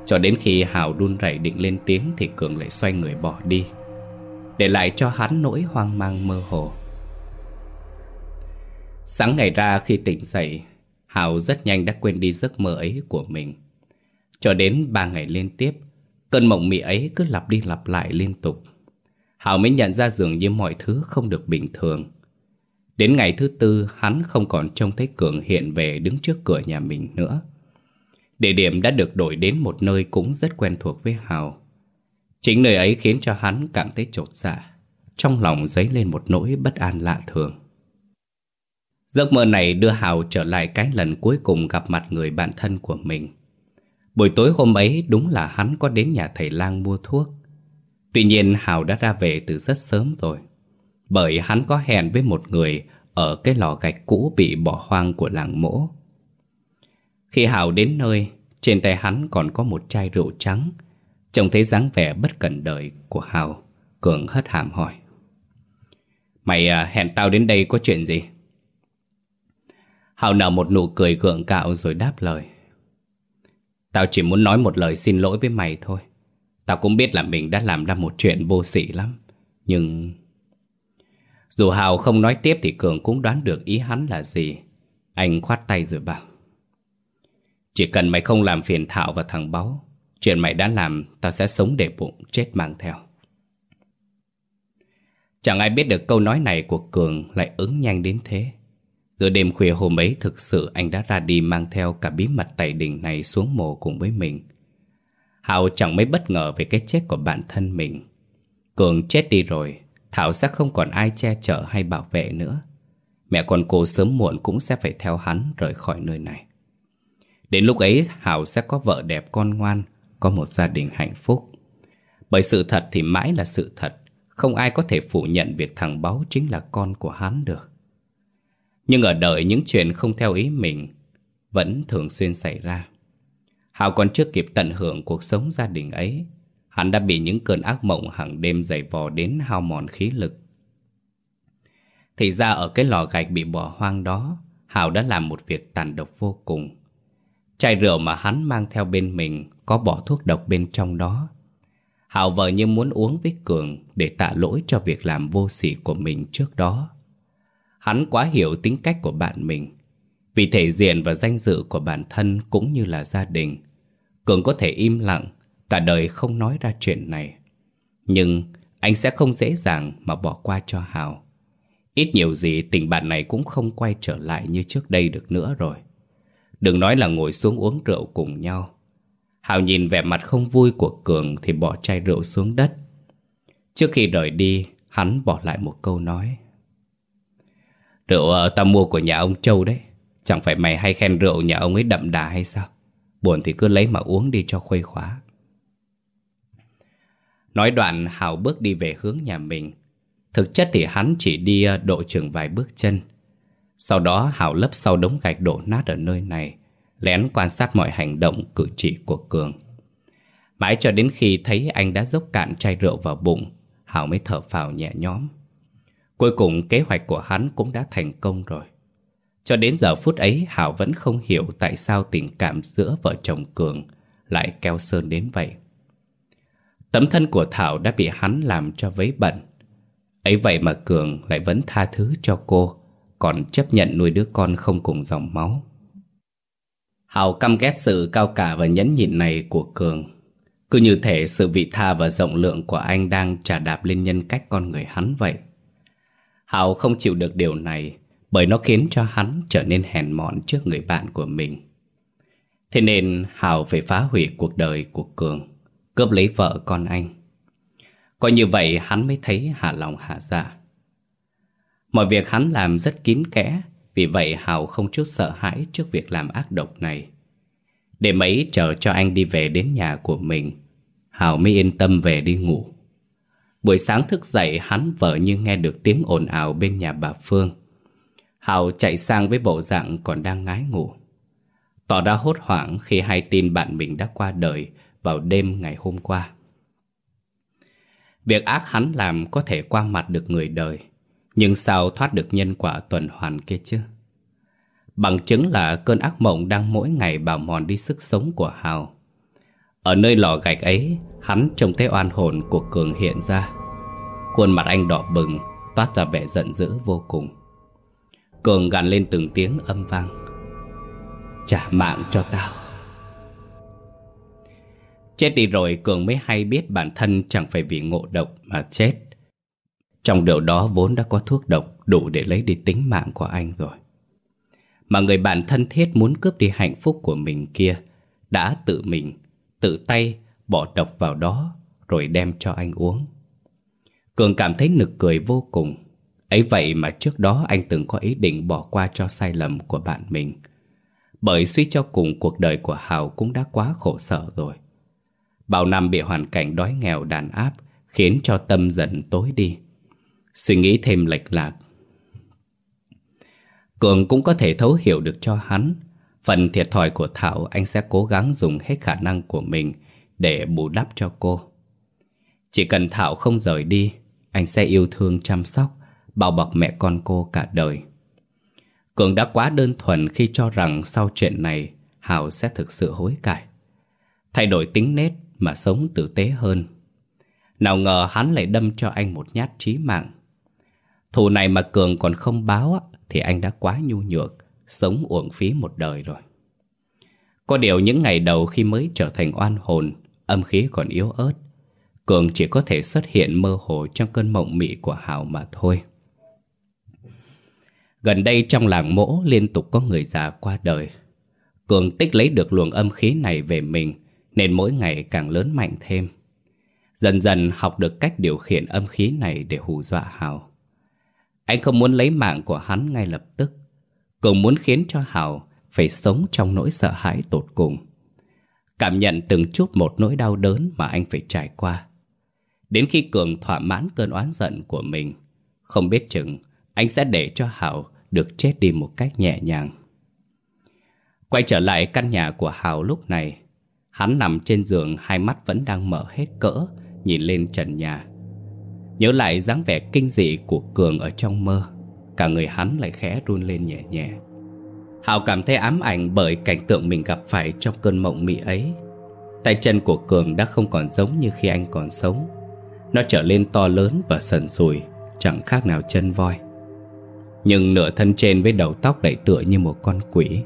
Speaker 1: Cho đến khi Hào đun rẩy định lên tiếng Thì Cường lại xoay người bỏ đi, Để lại cho hắn nỗi hoang mang mơ hồ. Sáng ngày ra khi tỉnh dậy, Hào rất nhanh đã quên đi giấc mơ ấy của mình. Cho đến ba ngày liên tiếp, Cơn mộng mị ấy cứ lặp đi lặp lại liên tục. Hào mới nhận ra dường như mọi thứ không được bình thường. Đến ngày thứ tư, hắn không còn trông thấy Cường hiện về đứng trước cửa nhà mình nữa. Địa điểm đã được đổi đến một nơi cũng rất quen thuộc với Hào. Chính nơi ấy khiến cho hắn cảm thấy trột dạ. Trong lòng dấy lên một nỗi bất an lạ thường. Giấc mơ này đưa Hào trở lại cái lần cuối cùng gặp mặt người bạn thân của mình. Buổi tối hôm ấy đúng là hắn có đến nhà thầy lang mua thuốc. Tuy nhiên Hào đã ra về từ rất sớm rồi. Bởi hắn có hẹn với một người ở cái lò gạch cũ bị bỏ hoang của làng mỗ. Khi Hào đến nơi Trên tay hắn còn có một chai rượu trắng. Trông thấy dáng vẻ bất cẩn đời của Hào Cường hất hàm hỏi. Mày à, hẹn tao đến đây có chuyện gì? Hào nở một nụ cười gượng gạo rồi đáp lời. Tao chỉ muốn nói một lời xin lỗi với mày thôi. Tao cũng biết là mình đã làm ra một chuyện vô sĩ lắm Nhưng... Dù Hào không nói tiếp thì Cường cũng đoán được ý hắn là gì Anh khoát tay rồi bảo Chỉ cần mày không làm phiền Thảo và thằng Báu Chuyện mày đã làm tao sẽ sống để bụng chết mang theo Chẳng ai biết được câu nói này của Cường lại ứng nhanh đến thế Giữa đêm khuya hôm ấy thực sự anh đã ra đi mang theo cả bí mật tài đỉnh này xuống mồ cùng với mình. Hào chẳng mấy bất ngờ về cái chết của bản thân mình. Cường chết đi rồi, Thảo sẽ không còn ai che chở hay bảo vệ nữa. Mẹ con cô sớm muộn cũng sẽ phải theo hắn rời khỏi nơi này. Đến lúc ấy Hảo sẽ có vợ đẹp con ngoan, có một gia đình hạnh phúc. Bởi sự thật thì mãi là sự thật, không ai có thể phủ nhận việc thằng Báu chính là con của hắn được. Nhưng ở đời những chuyện không theo ý mình Vẫn thường xuyên xảy ra Hảo còn chưa kịp tận hưởng cuộc sống gia đình ấy Hắn đã bị những cơn ác mộng hàng đêm dày vò đến hao mòn khí lực. Thì ra ở cái lò gạch bị bỏ hoang đó, Hào đã làm một việc tàn độc vô cùng. Chai rượu mà hắn mang theo bên mình Có bỏ thuốc độc bên trong đó. Hào vờ như muốn uống với Cường Để tạ lỗi cho việc làm vô sỉ của mình trước đó. Hắn quá hiểu tính cách của bạn mình, Vì thể diện và danh dự của bản thân cũng như là gia đình. Cường có thể im lặng Cả đời không nói ra chuyện này. Nhưng anh sẽ không dễ dàng mà bỏ qua cho Hào. Ít nhiều gì tình bạn này cũng không quay trở lại như trước đây được nữa rồi. Đừng nói là ngồi xuống uống rượu cùng nhau. Hào nhìn vẻ mặt không vui của Cường thì bỏ chai rượu xuống đất. Trước khi rời đi, hắn bỏ lại một câu nói. Rượu ờ, ta mua của nhà ông Châu đấy. Chẳng phải mày hay khen rượu nhà ông ấy đậm đà hay sao? Buồn thì cứ lấy mà uống đi cho khuây khóa. Nói đoạn Hào bước đi về hướng nhà mình Thực chất thì hắn chỉ đi ờ, độ chừng vài bước chân Sau đó Hào lấp sau đống gạch đổ nát ở nơi này, Lén quan sát mọi hành động, cử chỉ của Cường Mãi cho đến khi thấy anh đã dốc cạn chai rượu vào bụng, Hào mới thở phào nhẹ nhõm Cuối cùng kế hoạch của hắn cũng đã thành công rồi. Cho đến giờ phút ấy Hảo vẫn không hiểu tại sao tình cảm giữa vợ chồng Cường lại keo sơn đến vậy. Tấm thân của Thảo đã bị hắn làm cho vấy bẩn. Ấy vậy mà Cường lại vẫn tha thứ cho cô, còn chấp nhận nuôi đứa con không cùng dòng máu. hào căm ghét sự cao cả và nhẫn nhịn này của Cường. Cứ như thể sự vị tha và rộng lượng của anh đang trả đạp lên nhân cách con người hắn vậy. Hào không chịu được điều này bởi nó khiến cho hắn trở nên hèn mọn trước người bạn của mình. Thế nên Hào phải phá hủy cuộc đời của Cường, cướp lấy vợ con anh. coi như vậy hắn mới thấy hạ lòng hạ dạ. Mọi việc hắn làm rất kín kẽ, vì vậy Hào không chút sợ hãi trước việc làm ác độc này. Để mấy chờ cho anh đi về đến nhà của mình, Hào mới yên tâm về đi ngủ. Buổi sáng thức dậy hắn vợ như nghe được tiếng ồn ào bên nhà bà Phương. Hào chạy sang với bộ dạng còn đang ngái ngủ. Tỏ ra hốt hoảng khi hay tin bạn mình đã qua đời vào đêm ngày hôm qua. Việc ác hắn làm có thể qua mặt được người đời, Nhưng sao thoát được nhân quả tuần hoàn kia chứ? Bằng chứng là cơn ác mộng đang mỗi ngày bào mòn đi sức sống của Hào. Ở nơi lò gạch ấy, hắn trông thấy oan hồn của Cường hiện ra. Khuôn mặt anh đỏ bừng, toát ra vẻ giận dữ vô cùng. Cường gằn lên từng tiếng âm vang. Trả mạng cho tao. Chết đi rồi Cường mới hay biết bản thân chẳng phải vì ngộ độc mà chết. Trong điều đó vốn đã có thuốc độc đủ để lấy đi tính mạng của anh rồi. Mà người bạn thân thiết muốn cướp đi hạnh phúc của mình kia đã tự mình, tự tay bỏ độc vào đó rồi đem cho anh uống. Cường cảm thấy nực cười vô cùng. Ấy vậy mà trước đó anh từng có ý định bỏ qua cho sai lầm của bạn mình. Bởi suy cho cùng cuộc đời của Hào cũng đã quá khổ sở rồi. Bao năm bị hoàn cảnh đói nghèo đàn áp khiến cho tâm dần tối đi. Suy nghĩ thêm lệch lạc. Cường cũng có thể thấu hiểu được cho hắn. Phần thiệt thòi của Thảo anh sẽ cố gắng dùng hết khả năng của mình để bù đắp cho cô. Chỉ cần Thảo không rời đi, anh sẽ yêu thương chăm sóc, bảo bọc mẹ con cô cả đời. Cường đã quá đơn thuần khi cho rằng sau chuyện này Hảo sẽ thực sự hối cải. Thay đổi tính nết mà sống tử tế hơn. Nào ngờ hắn lại đâm cho anh một nhát chí mạng. Thù này mà Cường còn không báo thì anh đã quá nhu nhược, sống uổng phí một đời rồi. Có điều những ngày đầu khi mới trở thành oan hồn, âm khí còn yếu ớt, Cường chỉ có thể xuất hiện mơ hồ trong cơn mộng mị của Hảo mà thôi. Gần đây trong làng mỗ liên tục có người già qua đời. Cường tích lấy được luồng âm khí này về mình nên mỗi ngày càng lớn mạnh thêm. Dần dần học được cách điều khiển âm khí này để hù dọa Hào. Anh không muốn lấy mạng của hắn ngay lập tức. Cường muốn khiến cho Hào phải sống trong nỗi sợ hãi tột cùng. Cảm nhận từng chút một nỗi đau đớn mà anh phải trải qua. Đến khi Cường thỏa mãn cơn oán giận của mình, không biết chừng anh sẽ để cho Hào được chết đi một cách nhẹ nhàng. Quay trở lại căn nhà của Hào lúc này, hắn nằm trên giường hai mắt vẫn đang mở hết cỡ, nhìn lên trần nhà. Nhớ lại dáng vẻ kinh dị của Cường ở trong mơ, cả người hắn lại khẽ run lên nhẹ nhẹ. Hảo cảm thấy ám ảnh bởi cảnh tượng mình gặp phải trong cơn mộng mị ấy. Tay chân của Cường đã không còn giống như khi anh còn sống. Nó trở lên to lớn và sần sùi Chẳng khác nào chân voi Nhưng nửa thân trên với đầu tóc lại tựa như một con quỷ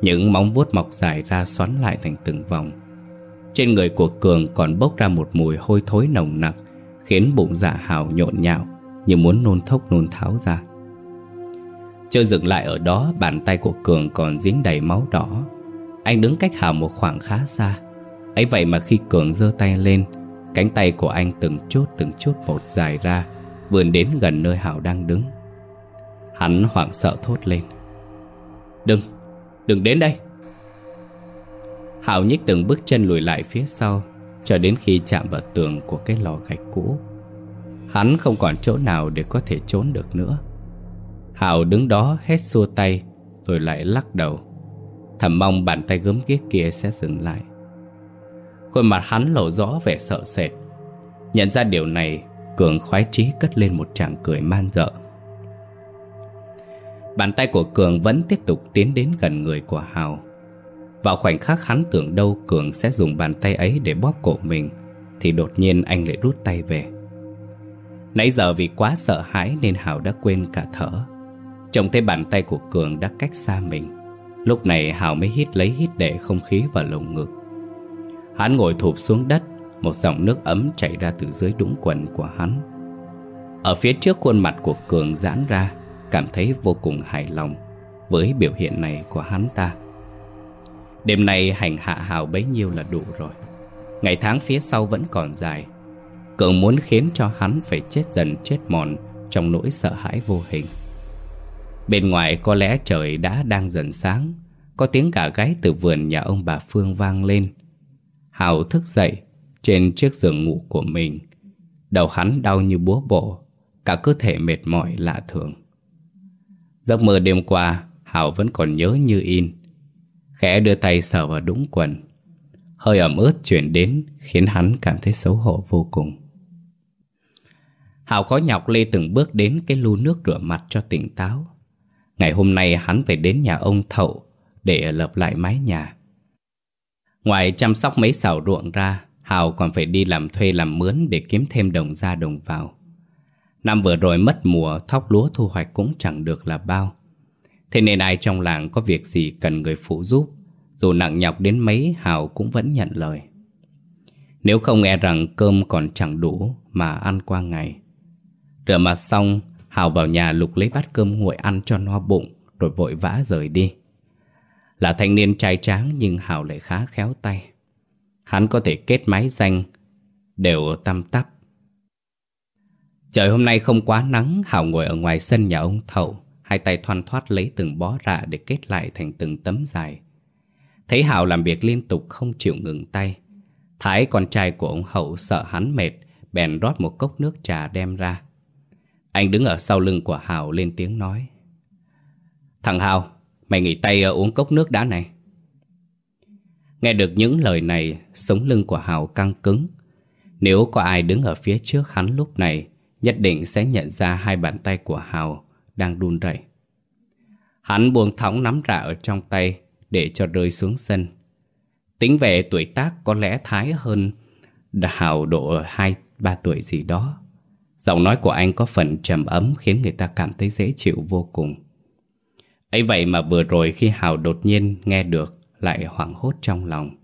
Speaker 1: những móng vuốt mọc dài ra xoắn lại thành từng vòng. Trên người của Cường còn bốc ra một mùi hôi thối nồng nặc Khiến bụng dạ hào nhộn nhạo Như muốn nôn thốc nôn tháo ra. Chưa dừng lại ở đó Bàn tay của Cường còn dính đầy máu đỏ. Anh đứng cách Hào một khoảng khá xa. Ấy vậy mà khi Cường giơ tay lên Cánh tay của anh từng chút từng chút một dài ra Vườn đến gần nơi Hảo đang đứng. Hắn hoảng sợ thốt lên. Đừng, đừng đến đây. Hảo nhích từng bước chân lùi lại phía sau, Cho đến khi chạm vào tường của cái lò gạch cũ. Hắn không còn chỗ nào để có thể trốn được nữa. Hảo đứng đó hết xua tay, Rồi lại lắc đầu. Thầm mong bàn tay gớm ghiếc kia sẽ dừng lại. Khuôn mặt hắn lộ rõ vẻ sợ sệt. Nhận ra điều này, Cường khoái trí cất lên một tràng cười man dợ. Bàn tay của Cường vẫn tiếp tục tiến đến gần người của Hào. Vào khoảnh khắc hắn tưởng đâu Cường sẽ dùng bàn tay ấy để bóp cổ mình, Thì đột nhiên anh lại rút tay về. Nãy giờ vì quá sợ hãi nên Hào đã quên cả thở. Trông thấy bàn tay của Cường đã cách xa mình, Lúc này Hào mới hít lấy hít để không khí vào lồng ngực. Hắn ngồi thụp xuống đất, Một dòng nước ấm chảy ra từ dưới đũng quần của hắn. Ở phía trước khuôn mặt của Cường giãn ra Cảm thấy vô cùng hài lòng Với biểu hiện này của hắn ta. Đêm nay hành hạ hào bấy nhiêu là đủ rồi. Ngày tháng phía sau vẫn còn dài. Cường muốn khiến cho hắn phải chết dần chết mòn Trong nỗi sợ hãi vô hình. Bên ngoài có lẽ trời đã đang dần sáng Có tiếng gà gáy từ vườn nhà ông bà Phương vang lên. Hào thức dậy trên chiếc giường ngủ của mình. Đầu hắn đau như búa bổ, cả cơ thể mệt mỏi lạ thường. Giấc mơ đêm qua, Hào vẫn còn nhớ như in. Khẽ đưa tay sờ vào đũng quần. Hơi ẩm ướt chuyển đến khiến hắn cảm thấy xấu hổ vô cùng. Hào khó nhọc lê từng bước đến cái lu nước rửa mặt cho tỉnh táo. Ngày hôm nay hắn phải đến nhà ông Thậu để lập lại mái nhà. Ngoài chăm sóc mấy xào ruộng ra, Hào còn phải đi làm thuê làm mướn để kiếm thêm đồng ra đồng vào. Năm vừa rồi mất mùa, thóc lúa thu hoạch cũng chẳng được là bao. Thế nên ai trong làng có việc gì cần người phụ giúp, dù nặng nhọc đến mấy Hào cũng vẫn nhận lời. Nếu không nghe rằng cơm còn chẳng đủ mà ăn qua ngày. Rửa mặt xong, Hào vào nhà lục lấy bát cơm nguội ăn cho no bụng, rồi vội vã rời đi. Là thanh niên trai tráng nhưng Hào lại khá khéo tay. Hắn có thể kết máy danh, đều tăm tắp. Trời hôm nay không quá nắng, Hào ngồi ở ngoài sân nhà ông Thậu, hai tay thoăn thoát lấy từng bó rạ để kết lại thành từng tấm dài. Thấy Hào làm việc liên tục không chịu ngừng tay. Thái con trai của ông Hậu sợ hắn mệt, bèn rót một cốc nước trà đem ra. Anh đứng ở sau lưng của Hào lên tiếng nói. Thằng Hào, mày nghỉ tay ờ, uống cốc nước đã này. Nghe được những lời này, sống lưng của Hào căng cứng. Nếu có ai đứng ở phía trước hắn lúc này, nhất định sẽ nhận ra hai bàn tay của Hào đang đun rẩy. Hắn buông thõng nắm rạ ở trong tay để cho rơi xuống sân. Tính về tuổi tác có lẽ Thái hơn Hào độ 2-3 tuổi gì đó. Giọng nói của anh có phần trầm ấm khiến người ta cảm thấy dễ chịu vô cùng. ấy vậy mà vừa rồi khi Hào đột nhiên nghe được lại hoảng hốt trong lòng.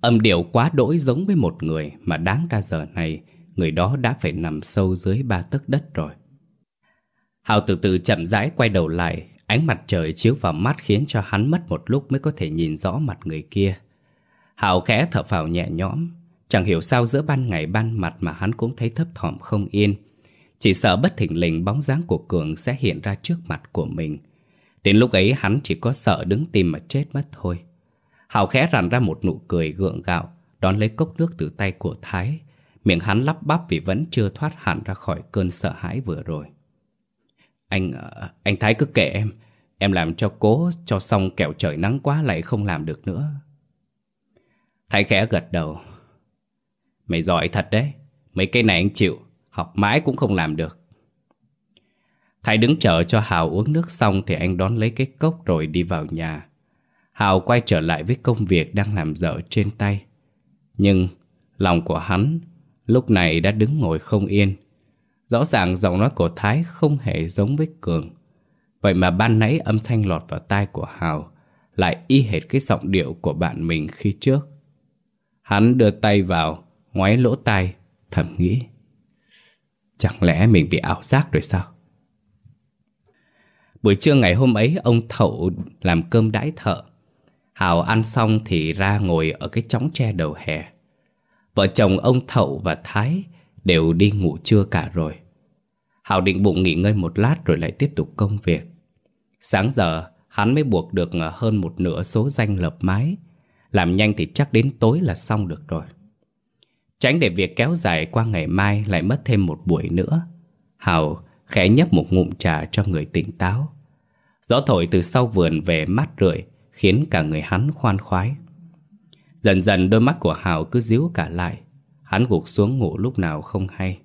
Speaker 1: Âm điệu quá đỗi giống với một người mà đáng ra giờ này người đó đã phải nằm sâu dưới ba tấc đất rồi. Hào từ từ chậm rãi quay đầu lại, ánh mặt trời chiếu vào mắt khiến cho hắn mất một lúc mới có thể nhìn rõ mặt người kia. Hào khẽ thở phào nhẹ nhõm, chẳng hiểu sao giữa ban ngày ban mặt mà hắn cũng thấy thấp thỏm không yên. Chỉ sợ bất thình lình bóng dáng của Cường sẽ hiện ra trước mặt của mình. Đến lúc ấy hắn chỉ có sợ đứng tìm mà chết mất thôi. Hào khẽ rằn ra một nụ cười gượng gạo, đón lấy cốc nước từ tay của Thái. Miệng hắn lắp bắp vì vẫn chưa thoát hẳn ra khỏi cơn sợ hãi vừa rồi. Anh, ờ, anh Thái cứ kệ em. Em làm cho cố cho xong kẹo trời nắng quá lại không làm được nữa. Thái khẽ gật đầu. Mày giỏi thật đấy. Mấy cái này anh chịu. Học mãi cũng không làm được. Thái đứng chờ cho Hào uống nước xong thì anh đón lấy cái cốc rồi đi vào nhà. Hào quay trở lại với công việc đang làm dở trên tay. Nhưng lòng của hắn lúc này đã đứng ngồi không yên. Rõ ràng giọng nói của Thái không hề giống với Cường. Vậy mà ban nãy âm thanh lọt vào tai của Hào lại y hệt cái giọng điệu của bạn mình khi trước. Hắn đưa tay vào, ngoái lỗ tai, thầm nghĩ. Chẳng lẽ mình bị ảo giác rồi sao? Buổi trưa ngày hôm ấy ông Thậu làm cơm đãi thợ. Hào ăn xong thì ra ngồi ở cái chóng tre đầu hè. Vợ chồng ông Thậu và Thái đều đi ngủ trưa cả rồi. Hào định bụng nghỉ ngơi một lát rồi lại tiếp tục công việc. Sáng giờ, hắn mới buộc được à, hơn một nửa số danh lập mái. Làm nhanh thì chắc đến tối là xong được rồi. Tránh để việc kéo dài qua ngày mai lại mất thêm một buổi nữa. Hào khẽ nhấp một ngụm trà cho người tỉnh táo. Gió thổi từ sau vườn về mát rượi, khiến cả người hắn khoan khoái. Dần dần đôi mắt của Hào cứ díu cả lại, hắn gục xuống ngủ lúc nào không hay.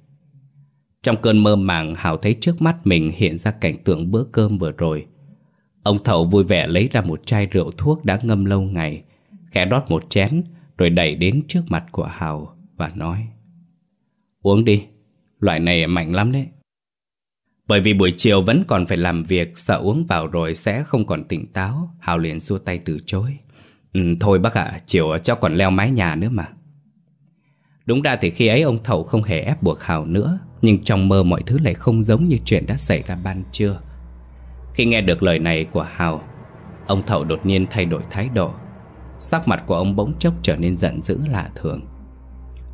Speaker 1: Trong cơn mơ màng Hào thấy trước mắt mình hiện ra cảnh tượng bữa cơm vừa rồi. Ông thậu vui vẻ lấy ra một chai rượu thuốc đã ngâm lâu ngày, khẽ đót một chén rồi đẩy đến trước mặt của Hào và nói Uống đi, loại này mạnh lắm đấy. Bởi vì buổi chiều vẫn còn phải làm việc, sợ uống vào rồi sẽ không còn tỉnh táo, Hào liền xua tay từ chối. Ừ, thôi bác ạ, chiều cho còn leo mái nhà nữa mà. Đúng ra thì khi ấy ông Thầu không hề ép buộc Hào nữa, nhưng trong mơ mọi thứ lại không giống như chuyện đã xảy ra ban trưa. Khi nghe được lời này của Hào, ông Thầu đột nhiên thay đổi thái độ. Sắc mặt của ông bỗng chốc trở nên giận dữ lạ thường.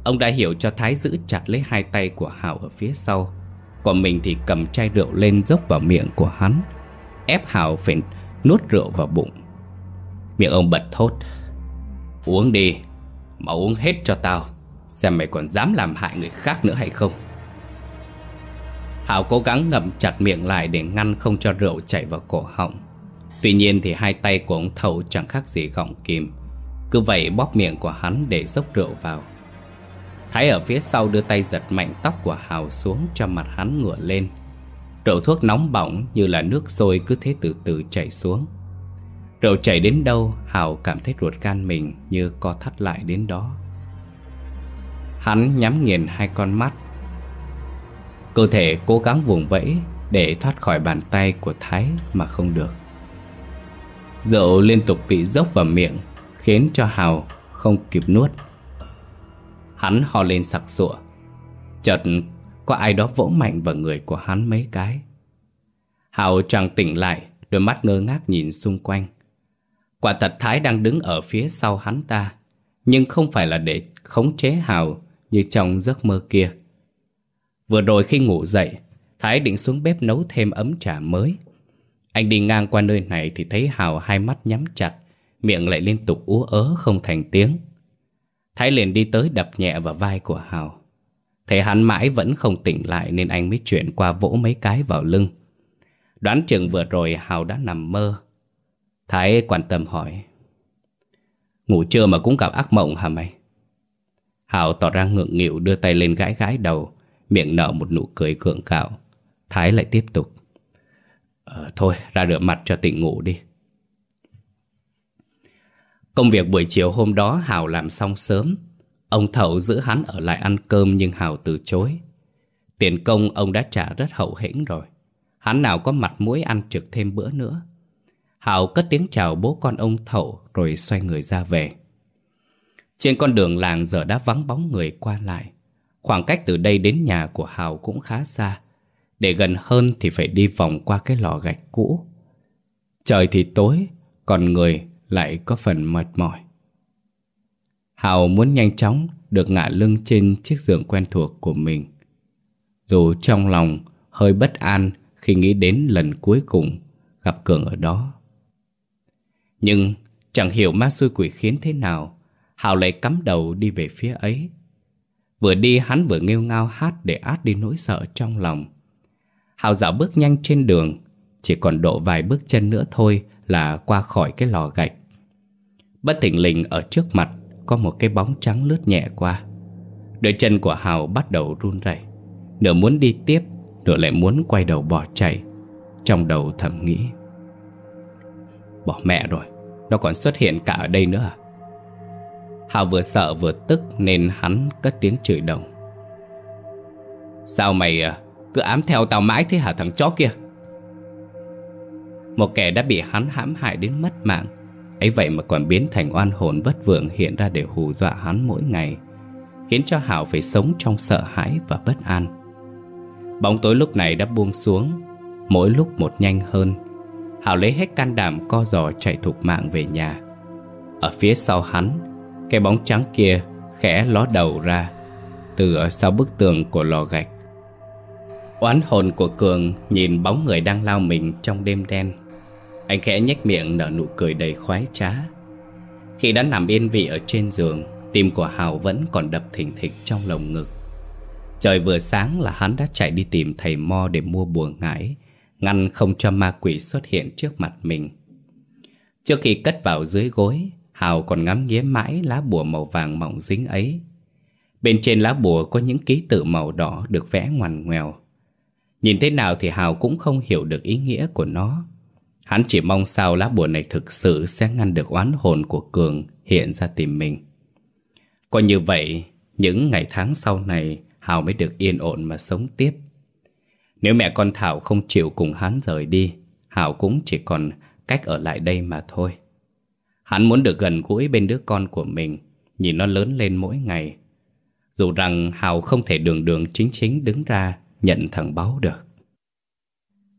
Speaker 1: Ông đã hiểu cho Thái giữ chặt lấy hai tay của Hào ở phía sau còn mình thì cầm chai rượu lên dốc vào miệng của hắn Ép Hào phải nuốt rượu vào bụng Miệng ông bật thốt. Uống đi, Mà uống hết cho tao. Xem mày còn dám làm hại người khác nữa hay không? Hào cố gắng ngậm chặt miệng lại để ngăn không cho rượu chảy vào cổ họng. Tuy nhiên thì hai tay của ông thầu chẳng khác gì gọng kìm. Cứ vậy bóp miệng của hắn để dốc rượu vào. Thái ở phía sau đưa tay giật mạnh tóc của Hào xuống cho mặt hắn ngửa lên. Rượu thuốc nóng bỏng như là nước sôi cứ thế từ từ chảy xuống. Rượu chảy đến đâu Hào cảm thấy ruột gan mình như co thắt lại đến đó. Hắn nhắm nghiền hai con mắt. Cơ thể cố gắng vùng vẫy Để thoát khỏi bàn tay của Thái mà không được. Rượu liên tục bị dốc vào miệng, Khiến cho Hào không kịp nuốt. Hắn ho lên sặc sụa. Chợt có ai đó vỗ mạnh vào người của hắn mấy cái. Hào chẳng tỉnh lại, Đôi mắt ngơ ngác nhìn xung quanh. Quả thật Thái đang đứng ở phía sau hắn ta, Nhưng không phải là để khống chế Hào Như trong giấc mơ kia. Vừa rồi khi ngủ dậy, Thái định xuống bếp nấu thêm ấm trà mới. Anh đi ngang qua nơi này Thì thấy Hào hai mắt nhắm chặt, Miệng lại liên tục ú ớ không thành tiếng. Thái liền đi tới đập nhẹ vào vai của Hào. Thấy hắn mãi vẫn không tỉnh lại Nên anh mới chuyển qua vỗ mấy cái vào lưng. Đoán chừng vừa rồi Hào đã nằm mơ Thái quan tâm hỏi. Ngủ trưa mà cũng gặp ác mộng hả mày? Hào tỏ ra ngượng nghịu đưa tay lên gãi gãi đầu Miệng nở một nụ cười gượng gạo. Thái lại tiếp tục. Ờ, Thôi ra rửa mặt cho tỉnh ngủ đi. Công việc buổi chiều hôm đó Hào làm xong sớm. Ông thẩu giữ hắn ở lại ăn cơm nhưng Hào từ chối. Tiền công ông đã trả rất hậu hĩnh rồi. Hắn nào có mặt mũi ăn trực thêm bữa nữa. Hào cất tiếng chào bố con ông Thậu Rồi xoay người ra về. Trên con đường làng giờ đã vắng bóng người qua lại. Khoảng cách từ đây đến nhà của Hào cũng khá xa. Để gần hơn thì phải đi vòng qua cái lò gạch cũ. Trời thì tối, Còn người lại có phần mệt mỏi. Hào muốn nhanh chóng được ngả lưng trên chiếc giường quen thuộc của mình. Dù trong lòng hơi bất an khi nghĩ đến lần cuối cùng gặp Cường ở đó nhưng chẳng hiểu ma xui quỷ khiến thế nào Hào lại cắm đầu đi về phía ấy. Vừa đi, hắn vừa nghêu ngao hát để át đi nỗi sợ trong lòng. Hào dạo bước nhanh trên đường, Chỉ còn độ vài bước chân nữa thôi là qua khỏi cái lò gạch. Bất thình lình, ở trước mặt, có một cái bóng trắng lướt nhẹ qua. Đôi chân của Hào bắt đầu run rẩy, Nửa muốn đi tiếp, Nửa lại muốn quay đầu bỏ chạy, Trong đầu thầm nghĩ. Bỏ mẹ rồi. Nó còn xuất hiện cả ở đây nữa à? Hào vừa sợ vừa tức Nên hắn cất tiếng chửi đồng Sao mày à, cứ ám theo tao mãi thế hả thằng chó kia? Một kẻ đã bị hắn hãm hại đến mất mạng. Ấy vậy mà còn biến thành oan hồn bất vượng hiện ra để hù dọa hắn mỗi ngày, Khiến cho Hảo phải sống trong sợ hãi và bất an. Bóng tối lúc này đã buông xuống, Mỗi lúc một nhanh hơn. Hảo lấy hết can đảm co giò chạy thục mạng về nhà. Ở phía sau hắn, Cái bóng trắng kia khẽ ló đầu ra, Từ ở sau bức tường của lò gạch. Oán hồn của Cường nhìn bóng người đang lao mình trong đêm đen. Anh khẽ nhếch miệng nở nụ cười đầy khoái trá. Khi đã nằm yên vị ở trên giường, Tim của Hào vẫn còn đập thình thịch trong lồng ngực. Trời vừa sáng là hắn đã chạy đi tìm thầy Mo để mua bùa ngải. Ngăn không cho ma quỷ xuất hiện trước mặt mình Trước khi cất vào dưới gối Hào còn ngắm nghía mãi lá bùa màu vàng mỏng dính ấy Bên trên lá bùa có những ký tự màu đỏ được vẽ ngoằn ngoèo Nhìn thế nào thì Hào cũng không hiểu được ý nghĩa của nó Hắn chỉ mong sao lá bùa này thực sự sẽ ngăn được oán hồn của Cường hiện ra tìm mình. Còn như vậy, những ngày tháng sau này Hào mới được yên ổn mà sống tiếp. Nếu mẹ con Thảo không chịu cùng hắn rời đi, Hảo cũng chỉ còn cách ở lại đây mà thôi. Hắn muốn được gần gũi bên đứa con của mình, nhìn nó lớn lên mỗi ngày. Dù rằng Hảo không thể đường đường chính chính đứng ra nhận thằng báu được.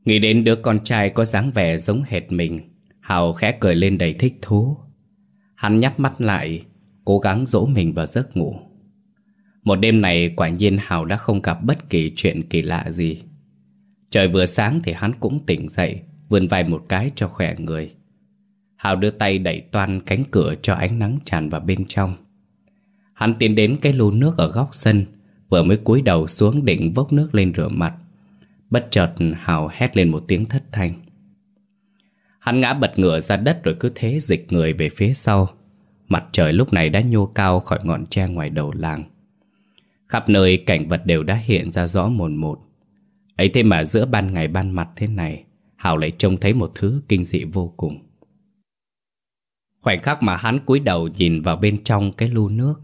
Speaker 1: Nghĩ đến đứa con trai có dáng vẻ giống hệt mình Hảo khẽ cười lên đầy thích thú Hắn nhắm mắt lại Cố gắng dỗ mình vào giấc ngủ Một đêm này quả nhiên Hảo đã không gặp bất kỳ chuyện kỳ lạ gì Trời vừa sáng thì hắn cũng tỉnh dậy, Vươn vai một cái cho khỏe người. Hào đưa tay đẩy toan cánh cửa cho ánh nắng tràn vào bên trong. Hắn tiến đến cái lu nước ở góc sân, Vừa mới cúi đầu xuống định vốc nước lên rửa mặt. Bất chợt, Hào hét lên một tiếng thất thanh. Hắn ngã bật ngửa ra đất rồi cứ thế dịch người về phía sau. Mặt trời lúc này đã nhô cao khỏi ngọn tre ngoài đầu làng. Khắp nơi cảnh vật đều đã hiện ra rõ mồn một ấy thế mà giữa ban ngày ban mặt thế này Hào lại trông thấy một thứ kinh dị vô cùng. Khoảnh khắc mà hắn cúi đầu nhìn vào bên trong cái lu nước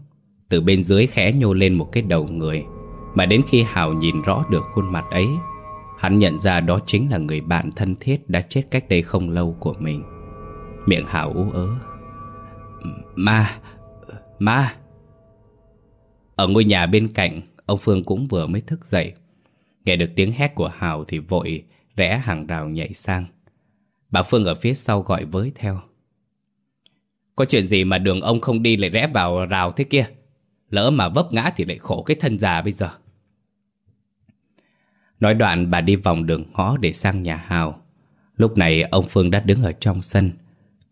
Speaker 1: Từ bên dưới khẽ nhô lên một cái đầu người Mà đến khi Hào nhìn rõ được khuôn mặt ấy Hắn nhận ra đó chính là người bạn thân thiết đã chết cách đây không lâu của mình. Miệng Hào ú ớ. Ma, ma. Ở ngôi nhà bên cạnh Ông Phương cũng vừa mới thức dậy Nghe được tiếng hét của Hào thì vội rẽ hàng rào nhảy sang. Bà Phương ở phía sau gọi với theo. Có chuyện gì mà đường ông không đi lại rẽ vào rào thế kia? Lỡ mà vấp ngã thì lại khổ cái thân già bây giờ. Nói đoạn bà đi vòng đường ngõ để sang nhà Hào. Lúc này ông Phương đã đứng ở trong sân.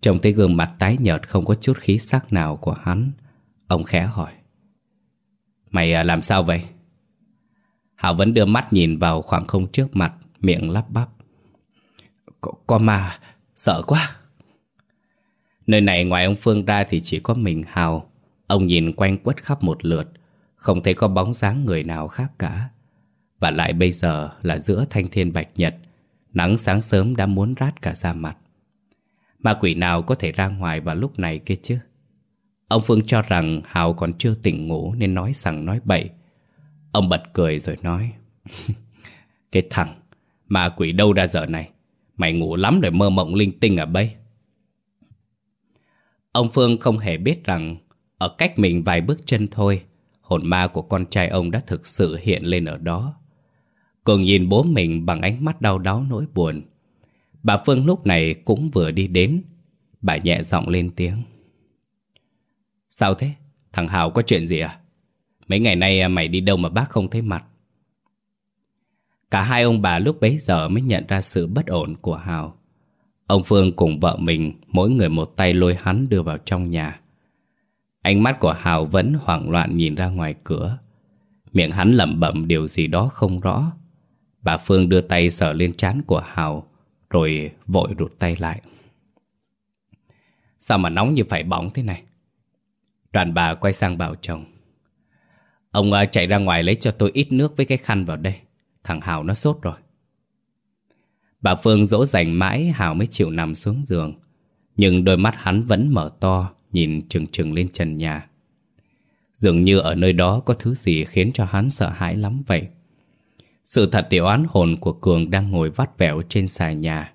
Speaker 1: Trông thấy gương mặt tái nhợt không có chút khí sắc nào của hắn. Ông khẽ hỏi. Mày à, làm sao vậy? Hào vẫn đưa mắt nhìn vào khoảng không trước mặt Miệng lắp bắp. Có, có ma, sợ quá. Nơi này ngoài ông Phương ra thì chỉ có mình Hào. Ông nhìn quanh quất khắp một lượt Không thấy có bóng dáng người nào khác cả. Và lại bây giờ là giữa thanh thiên bạch nhật Nắng sáng sớm đã muốn rát cả da mặt. Ma quỷ nào có thể ra ngoài vào lúc này kia chứ? Ông Phương cho rằng Hào còn chưa tỉnh ngủ nên nói sằng nói bậy. Ông bật cười rồi nói Cái thằng Ma quỷ đâu ra giờ này Mày ngủ lắm rồi mơ mộng linh tinh à bây Ông Phương không hề biết rằng ở cách mình vài bước chân thôi, hồn ma của con trai ông đã thực sự hiện lên ở đó. Cường nhìn bố mình bằng ánh mắt đau đáu nỗi buồn. Bà Phương lúc này cũng vừa đi đến. Bà nhẹ giọng lên tiếng. Sao thế? Thằng Hào có chuyện gì à? Mấy ngày nay à, mày đi đâu mà bác không thấy mặt? Cả hai ông bà lúc bấy giờ mới nhận ra sự bất ổn của Hào. Ông Phương cùng vợ mình mỗi người một tay lôi hắn đưa vào trong nhà. Ánh mắt của Hào vẫn hoảng loạn nhìn ra ngoài cửa. Miệng hắn lẩm bẩm điều gì đó không rõ. Bà Phương đưa tay sờ lên trán của Hào, rồi vội rụt tay lại. Sao mà nóng như phải bỏng thế này? Đoàn bà quay sang bảo chồng. Ông à, chạy ra ngoài lấy cho tôi ít nước với cái khăn vào đây. Thằng Hào nó sốt rồi. Bà Phương dỗ dành mãi, Hào mới chịu nằm xuống giường. Nhưng đôi mắt hắn vẫn mở to, Nhìn trừng trừng lên trần nhà. Dường như ở nơi đó có thứ gì khiến cho hắn sợ hãi lắm vậy. Sự thật tiểu án hồn của Cường đang ngồi vắt vẻo trên xà nhà.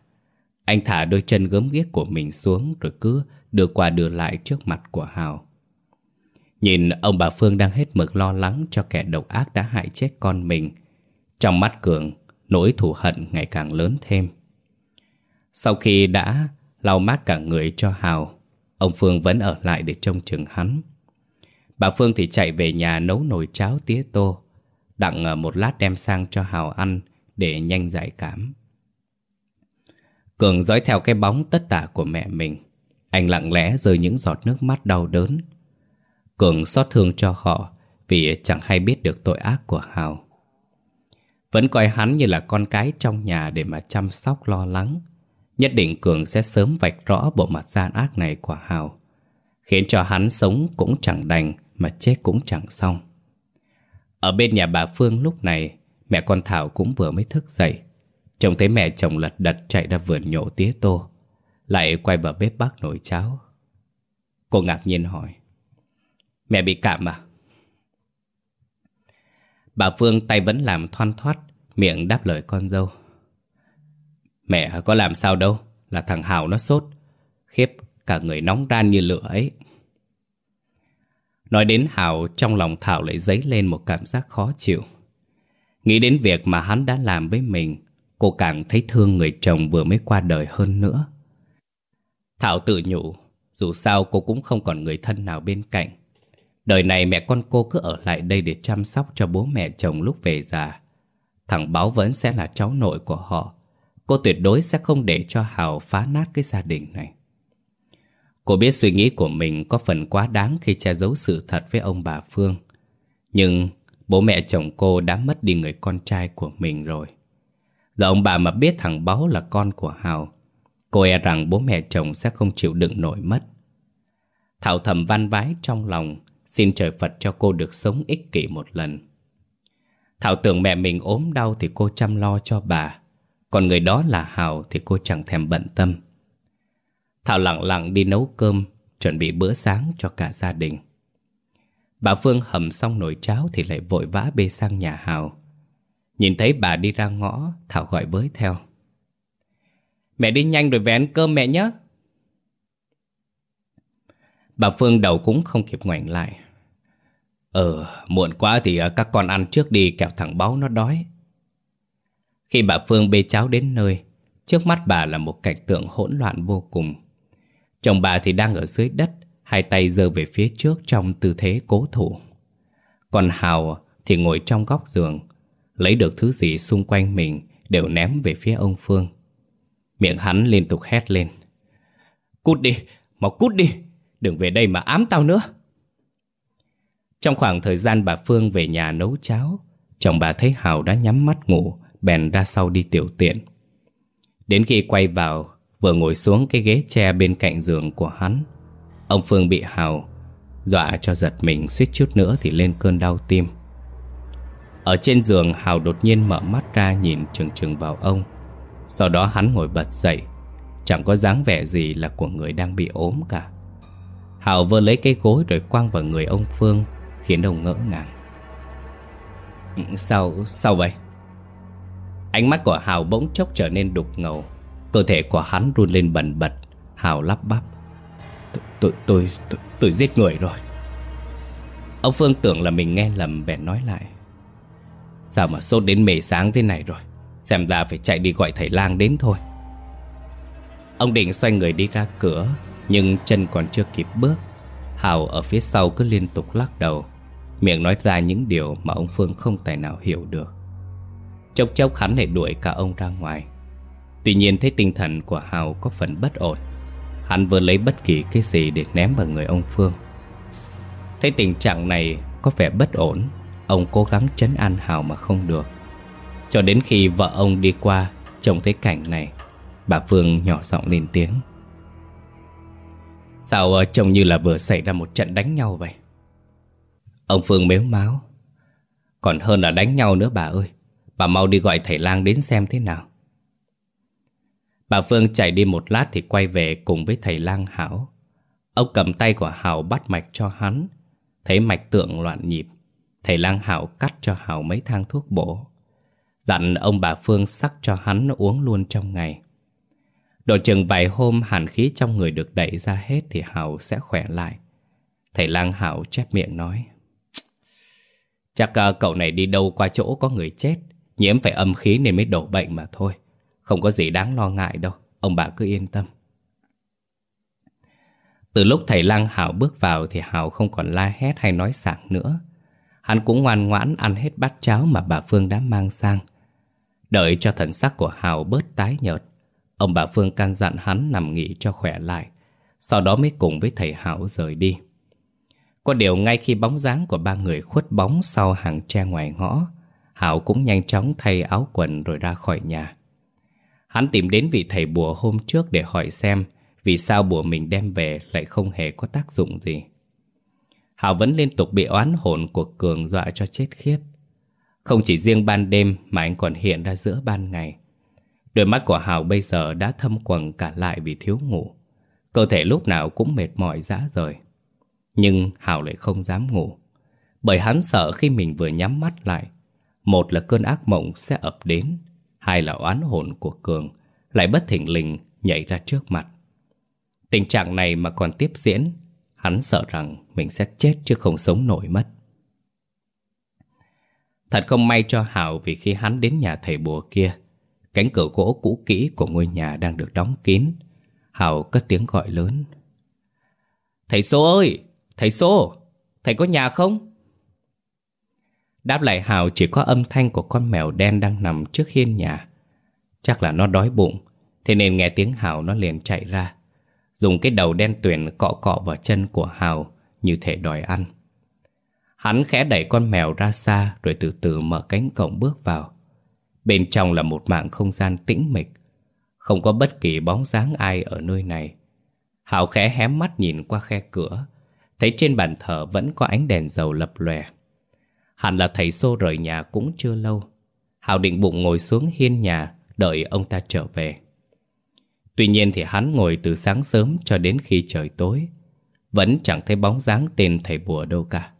Speaker 1: Anh thả đôi chân gớm ghiếc của mình xuống Rồi cứ đưa qua đưa lại trước mặt của Hào. Nhìn ông bà Phương đang hết mực lo lắng cho kẻ độc ác đã hại chết con mình Trong mắt Cường nỗi thù hận ngày càng lớn thêm. Sau khi đã lau mát cả người cho Hào, ông Phương vẫn ở lại để trông chừng hắn. Bà Phương thì chạy về nhà nấu nồi cháo tía tô, đặng ờ, một lát đem sang cho Hào ăn để nhanh giải cảm. Cường dõi theo cái bóng tất tả của mẹ mình. Anh lặng lẽ rơi những giọt nước mắt đau đớn. Cường xót thương cho họ vì chẳng hay biết được tội ác của Hào. Vẫn coi hắn như là con cái trong nhà để mà chăm sóc lo lắng. Nhất định Cường sẽ sớm vạch rõ bộ mặt gian ác này của Hào. Khiến cho hắn sống cũng chẳng đành mà chết cũng chẳng xong. Ở bên nhà bà Phương lúc này, mẹ con Thảo cũng vừa mới thức dậy. Trông thấy mẹ chồng lật đật chạy ra vườn nhổ tía tô. Lại quay vào bếp bác nồi cháo. Cô ngạc nhiên hỏi. Mẹ bị cảm à? Bà Phương tay vẫn làm thoăn thoát, miệng đáp lời con dâu. Mẹ có làm sao đâu, là thằng Hào nó sốt. Khiếp, cả người nóng ran như lửa ấy. Nói đến Hào, trong lòng Thảo lại dấy lên một cảm giác khó chịu. Nghĩ đến việc mà hắn đã làm với mình, cô càng thấy thương người chồng vừa mới qua đời hơn nữa. Thảo tự nhủ, dù sao cô cũng không còn người thân nào bên cạnh. Đời này mẹ con cô cứ ở lại đây để chăm sóc cho bố mẹ chồng lúc về già. Thằng Báo vẫn sẽ là cháu nội của họ. Cô tuyệt đối sẽ không để cho Hào phá nát cái gia đình này. Cô biết suy nghĩ của mình có phần quá đáng khi che giấu sự thật với ông bà Phương. Nhưng bố mẹ chồng cô đã mất đi người con trai của mình rồi. Giờ ông bà mà biết thằng Báo là con của Hào, cô e rằng bố mẹ chồng sẽ không chịu đựng nổi mất. Thảo thầm van vái trong lòng Xin trời Phật cho cô được sống ích kỷ một lần. Thảo tưởng mẹ mình ốm đau thì cô chăm lo cho bà. Còn người đó là Hào thì cô chẳng thèm bận tâm. Thảo lặng lặng đi nấu cơm, Chuẩn bị bữa sáng cho cả gia đình. Bà Phương hầm xong nồi cháo Thì lại vội vã bê sang nhà Hào. Nhìn thấy bà đi ra ngõ, Thảo gọi với theo. Mẹ đi nhanh rồi về ăn cơm mẹ nhé. Bà Phương đầu cũng không kịp ngoảnh lại. Ờ, muộn quá thì à, các con ăn trước đi kẹo thằng báu nó đói. Khi bà Phương bê cháo đến nơi, trước mắt bà là một cảnh tượng hỗn loạn vô cùng. Chồng bà thì đang ở dưới đất, hai tay giơ về phía trước trong tư thế cố thủ. Còn Hào thì ngồi trong góc giường, lấy được thứ gì xung quanh mình đều ném về phía ông Phương. Miệng hắn liên tục hét lên. Cút đi, mau cút đi, đừng về đây mà ám tao nữa. Trong khoảng thời gian bà Phương về nhà nấu cháo, chồng bà thấy Hào đã nhắm mắt ngủ, bèn ra sau đi tiểu tiện. Đến khi quay vào, vừa ngồi xuống cái ghế tre bên cạnh giường của hắn, ông Phương bị Hào dọa cho giật mình suýt chút nữa thì lên cơn đau tim. Ở trên giường Hào đột nhiên mở mắt ra nhìn chừng chừng vào ông. Sau đó hắn ngồi bật dậy, chẳng có dáng vẻ gì là của người đang bị ốm cả. Hào vơ lấy cây gối rồi quăng vào người ông Phương khiến ông ngỡ ngàng. Ừ, sao, sao vậy? Ánh mắt của Hào bỗng chốc trở nên đục ngầu. Cơ thể của hắn run lên bần bật. Hào lắp bắp. Tôi, tôi, tôi, tôi giết người rồi. Ông Phương tưởng là mình nghe lầm bèn nói lại. Sao mà sốt đến mề sáng thế này rồi? Xem ra phải chạy đi gọi thầy lang đến thôi. Ông định xoay người đi ra cửa Nhưng chân còn chưa kịp bước Hào ở phía sau cứ liên tục lắc đầu Miệng nói ra những điều mà ông Phương không tài nào hiểu được. Chốc chốc hắn lại đuổi cả ông ra ngoài. Tuy nhiên thấy tinh thần của Hào có phần bất ổn, Hắn vừa lấy bất kỳ cái gì để ném vào người ông Phương. Thấy tình trạng này có vẻ bất ổn, Ông cố gắng chấn an Hào mà không được. Cho đến khi vợ ông đi qua, Trông thấy cảnh này, Bà Phương nhỏ giọng lên tiếng. Sao ờ, trông như là vừa xảy ra một trận đánh nhau vậy? Ông Phương mếu máu. Còn hơn là đánh nhau nữa, bà ơi. Bà mau đi gọi thầy lang đến xem thế nào. Bà Phương chạy đi một lát thì quay về cùng với thầy lang Hảo. Ông cầm tay của Hảo bắt mạch cho hắn. Thấy mạch tượng loạn nhịp, Thầy lang Hảo cắt cho Hảo mấy thang thuốc bổ. Dặn ông bà Phương sắc cho hắn uống luôn trong ngày. Độ chừng vài hôm, hàn khí trong người được đẩy ra hết thì Hảo sẽ khỏe lại. Thầy lang Hảo chép miệng nói. Chắc ờ, cậu này đi đâu qua chỗ có người chết, nhiễm phải âm khí nên mới đổ bệnh mà thôi. Không có gì đáng lo ngại đâu, ông bà cứ yên tâm. Từ lúc thầy lang Hảo bước vào thì Hảo không còn la hét hay nói sảng nữa. Hắn cũng ngoan ngoãn ăn hết bát cháo mà bà Phương đã mang sang. Đợi cho thần sắc của Hảo bớt tái nhợt, Ông bà Phương can dặn hắn nằm nghỉ cho khỏe lại Sau đó mới cùng với thầy Hảo rời đi có điều ngay khi bóng dáng của ba người khuất bóng sau hàng tre ngoài ngõ, Hảo cũng nhanh chóng thay áo quần rồi ra khỏi nhà Hắn tìm đến vị thầy bùa hôm trước để hỏi xem Vì sao bùa mình đem về lại không hề có tác dụng gì Hảo vẫn liên tục bị oán hồn của Cường dọa cho chết khiếp Không chỉ riêng ban đêm mà anh còn hiện ra giữa ban ngày Đôi mắt của Hào bây giờ đã thâm quầng cả lại vì thiếu ngủ. Cơ thể lúc nào cũng mệt mỏi dã rời. Nhưng Hào lại không dám ngủ. Bởi hắn sợ khi mình vừa nhắm mắt lại, một là cơn ác mộng sẽ ập đến, hai là oán hồn của Cường lại bất thình lình nhảy ra trước mặt. Tình trạng này mà còn tiếp diễn, hắn sợ rằng mình sẽ chết chứ không sống nổi mất. Thật không may cho Hảo vì khi hắn đến nhà thầy bùa kia, Cánh cửa gỗ cũ kỹ của ngôi nhà đang được đóng kín Hào cất tiếng gọi lớn Thầy Số ơi! Thầy Sô, Thầy có nhà không? Đáp lại Hào chỉ có âm thanh của con mèo đen đang nằm trước hiên nhà. Chắc là nó đói bụng Thế nên nghe tiếng Hào nó liền chạy ra. Dùng cái đầu đen tuyền cọ cọ vào chân của Hào Như thể đòi ăn. Hắn khẽ đẩy con mèo ra xa Rồi từ từ mở cánh cổng bước vào. Bên trong là một mạng không gian tĩnh mịch Không có bất kỳ bóng dáng ai ở nơi này. Hảo khẽ hém mắt nhìn qua khe cửa Thấy trên bàn thờ vẫn có ánh đèn dầu lập lòe. Hẳn là thầy Xô rời nhà cũng chưa lâu. Hào định bụng ngồi xuống hiên nhà, Đợi ông ta trở về. Tuy nhiên thì hắn ngồi từ sáng sớm cho đến khi trời tối, Vẫn chẳng thấy bóng dáng tên thầy bùa đâu cả.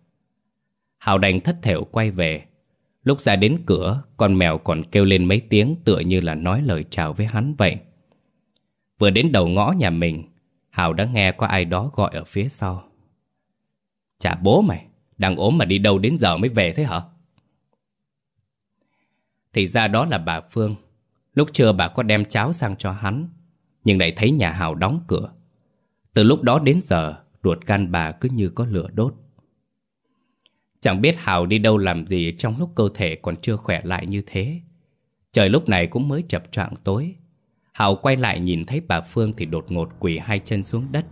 Speaker 1: Hào đành thất thểu quay về. Lúc ra đến cửa, Con mèo còn kêu lên mấy tiếng Tựa như là nói lời chào với hắn vậy. Vừa đến đầu ngõ nhà mình, Hào đã nghe có ai đó gọi ở phía sau. Chả bố mày, Đang ốm mà đi đâu đến giờ mới về thế hả? Thì ra đó là bà Phương. Lúc trưa bà có đem cháo sang cho hắn, Nhưng lại thấy nhà Hào đóng cửa. Từ lúc đó đến giờ, Ruột gan bà cứ như có lửa đốt. Chẳng biết Hào đi đâu làm gì Trong lúc cơ thể còn chưa khỏe lại như thế. Trời lúc này cũng mới chập choạng tối. Hào quay lại nhìn thấy bà Phương Thì đột ngột quỳ hai chân xuống đất.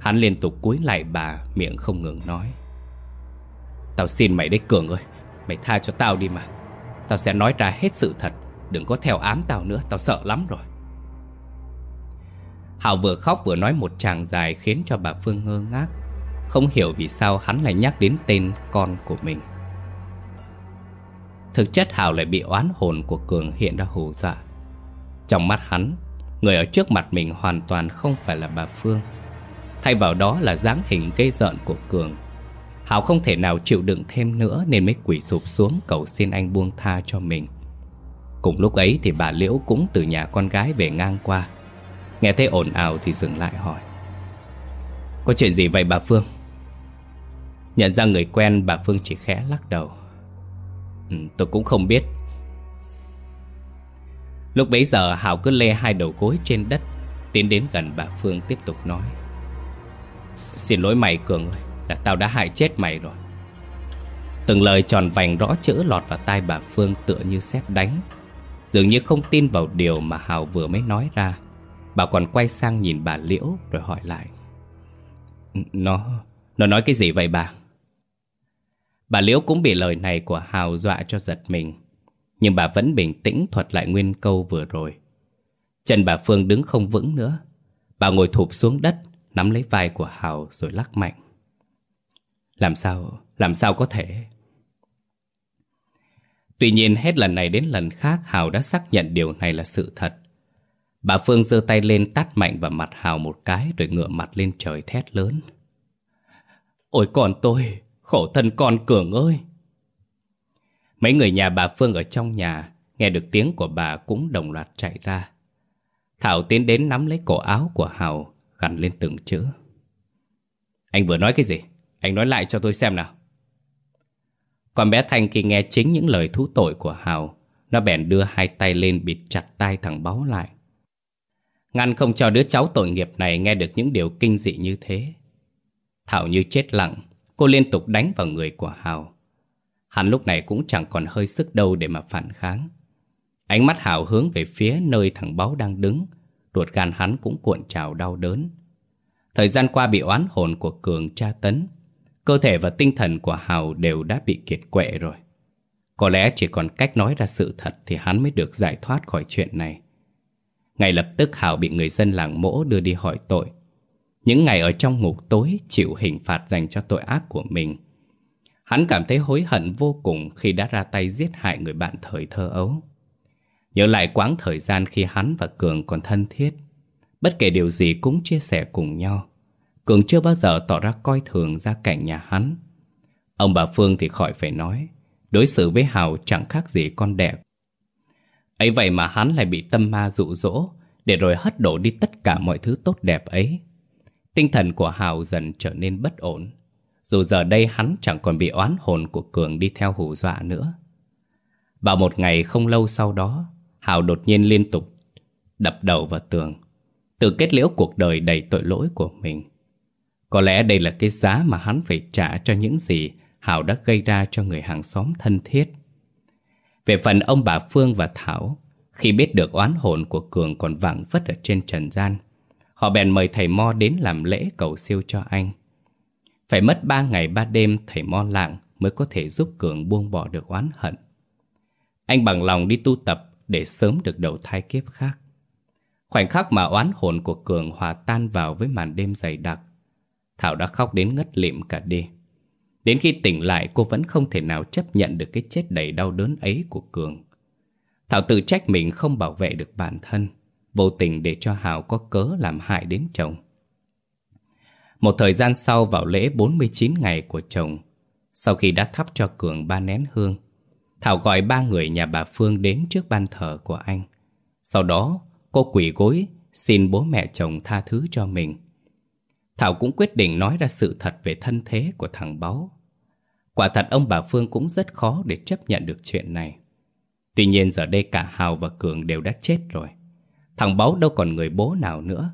Speaker 1: Hắn liên tục cúi lại bà, Miệng không ngừng nói. Tao xin mày đấy Cường ơi, Mày tha cho tao đi mà. Tao sẽ nói ra hết sự thật, Đừng có theo ám tao nữa, Tao sợ lắm rồi. Hảo vừa khóc vừa nói một tràng dài Khiến cho bà Phương ngơ ngác, Không hiểu vì sao hắn lại nhắc đến tên con của mình. Thực chất Hảo lại bị oán hồn của Cường hiện ra hù dọa. Trong mắt hắn, Người ở trước mặt mình hoàn toàn không phải là bà Phương. Thay vào đó là dáng hình gây rợn của Cường. Hảo không thể nào chịu đựng thêm nữa Nên mới quỷ sụp xuống cầu xin anh buông tha cho mình. Cùng lúc ấy thì bà Liễu cũng từ nhà con gái về ngang qua. Nghe thấy ồn ào thì dừng lại hỏi. Có chuyện gì vậy bà Phương? Nhận ra người quen bà Phương chỉ khẽ lắc đầu. Ừ, Tôi cũng không biết. Lúc bấy giờ Hảo cứ lê hai đầu gối trên đất Tiến đến gần bà Phương tiếp tục nói. Xin lỗi mày, Cường ơi. Là tao đã hại chết mày rồi. Từng lời tròn vành rõ chữ lọt vào tai bà Phương tựa như sét đánh. Dường như không tin vào điều mà Hào vừa mới nói ra. Bà còn quay sang nhìn bà Liễu rồi hỏi lại. Nó... nó nói cái gì vậy bà? Bà Liễu cũng bị lời này của Hào dọa cho giật mình. Nhưng bà vẫn bình tĩnh thuật lại nguyên câu vừa rồi. Chân bà Phương đứng không vững nữa. Bà ngồi thụp xuống đất Nắm lấy vai của Hào rồi lắc mạnh. Làm sao, làm sao có thể? Tuy nhiên hết lần này đến lần khác Hào đã xác nhận điều này là sự thật. Bà Phương giơ tay lên tát mạnh vào mặt Hào một cái Rồi ngửa mặt lên trời thét lớn. Ôi con tôi, khổ thân con Cường ơi! Mấy người nhà bà Phương ở trong nhà Nghe được tiếng của bà cũng đồng loạt chạy ra. Thảo tiến đến nắm lấy cổ áo của Hào Gằn lên từng chữ. Anh vừa nói cái gì? Anh nói lại cho tôi xem nào. Còn bé Thanh khi nghe chính những lời thú tội của Hào, Nó bèn đưa hai tay lên bịt chặt tay thằng Báu lại. Ngăn không cho đứa cháu tội nghiệp này nghe được những điều kinh dị như thế. Thảo như chết lặng, Cô liên tục đánh vào người của Hào. Hắn lúc này cũng chẳng còn hơi sức đâu để mà phản kháng. Ánh mắt Hào hướng về phía nơi thằng Báu đang đứng Ruột gan hắn cũng cuộn trào đau đớn. Thời gian qua bị oán hồn của Cường tra tấn, Cơ thể và tinh thần của Hào đều đã bị kiệt quệ rồi. Có lẽ chỉ còn cách nói ra sự thật Thì hắn mới được giải thoát khỏi chuyện này. Ngay lập tức Hào bị người dân làng mỗ đưa đi hỏi tội. Những ngày ở trong ngục tối Chịu hình phạt dành cho tội ác của mình. Hắn cảm thấy hối hận vô cùng Khi đã ra tay giết hại người bạn thời thơ ấu. Nhớ lại quãng thời gian khi hắn và Cường còn thân thiết. Bất kể điều gì cũng chia sẻ cùng nhau. Cường chưa bao giờ tỏ ra coi thường gia cảnh nhà hắn. Ông bà Phương thì khỏi phải nói, Đối xử với Hào chẳng khác gì con đẻ. Ấy vậy mà hắn lại bị tâm ma dụ dỗ, Để rồi hất đổ đi tất cả mọi thứ tốt đẹp ấy. Tinh thần của Hào dần trở nên bất ổn. Dù giờ đây hắn chẳng còn bị oán hồn của Cường đi theo hù dọa nữa. Vào một ngày không lâu sau đó Hào đột nhiên liên tục đập đầu vào tường, Tự kết liễu cuộc đời đầy tội lỗi của mình. Có lẽ đây là cái giá mà hắn phải trả cho những gì Hào đã gây ra cho người hàng xóm thân thiết. Về phần ông bà Phương và Thảo, Khi biết được oán hồn của Cường còn vẳng vất ở trên trần gian, Họ bèn mời thầy Mo đến làm lễ cầu siêu cho anh. Phải mất ba ngày ba đêm, thầy Mo lạng mới có thể giúp Cường buông bỏ được oán hận. Anh bằng lòng đi tu tập để sớm được đầu thai kiếp khác. Khoảnh khắc mà oán hồn của Cường hòa tan vào với màn đêm dày đặc, Thảo đã khóc đến ngất lịm cả đi. Đến khi tỉnh lại cô vẫn không thể nào chấp nhận được cái chết đầy đau đớn ấy của Cường. Thảo tự trách mình không bảo vệ được bản thân, vô tình để cho Hào có cớ làm hại đến chồng. Một thời gian sau vào lễ 49 ngày của chồng, sau khi đã thắp cho Cường ba nén hương, Thảo gọi ba người nhà bà Phương đến trước ban thờ của anh. Sau đó, cô quỳ gối xin bố mẹ chồng tha thứ cho mình. Thảo cũng quyết định nói ra sự thật về thân thế của thằng Báu. Quả thật ông bà Phương cũng rất khó để chấp nhận được chuyện này. Tuy nhiên giờ đây cả Hào và Cường đều đã chết rồi. Thằng Báu đâu còn người bố nào nữa.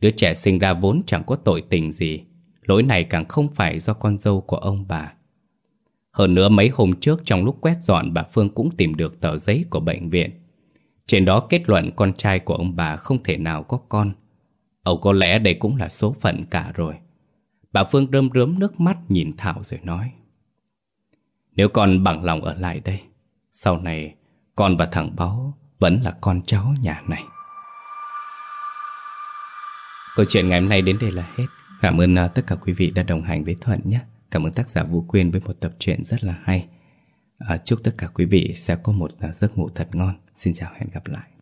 Speaker 1: Đứa trẻ sinh ra vốn chẳng có tội tình gì. Lỗi này càng không phải do con dâu của ông bà. Hơn nữa mấy hôm trước trong lúc quét dọn bà Phương cũng tìm được tờ giấy của bệnh viện. Trên đó kết luận con trai của ông bà không thể nào có con. Âu có lẽ đây cũng là số phận cả rồi. Bà Phương rơm rớm nước mắt nhìn Thảo rồi nói. Nếu con bằng lòng ở lại đây, sau này con và thằng Báu vẫn là con cháu nhà này. Câu chuyện ngày hôm nay đến đây là hết. Cảm ơn à, tất cả quý vị đã đồng hành với Thuận nhé. Cảm ơn tác giả Vũ Quyên với một tập truyện rất là hay. À, chúc tất cả quý vị sẽ có một giấc ngủ thật ngon. Xin chào hẹn gặp lại.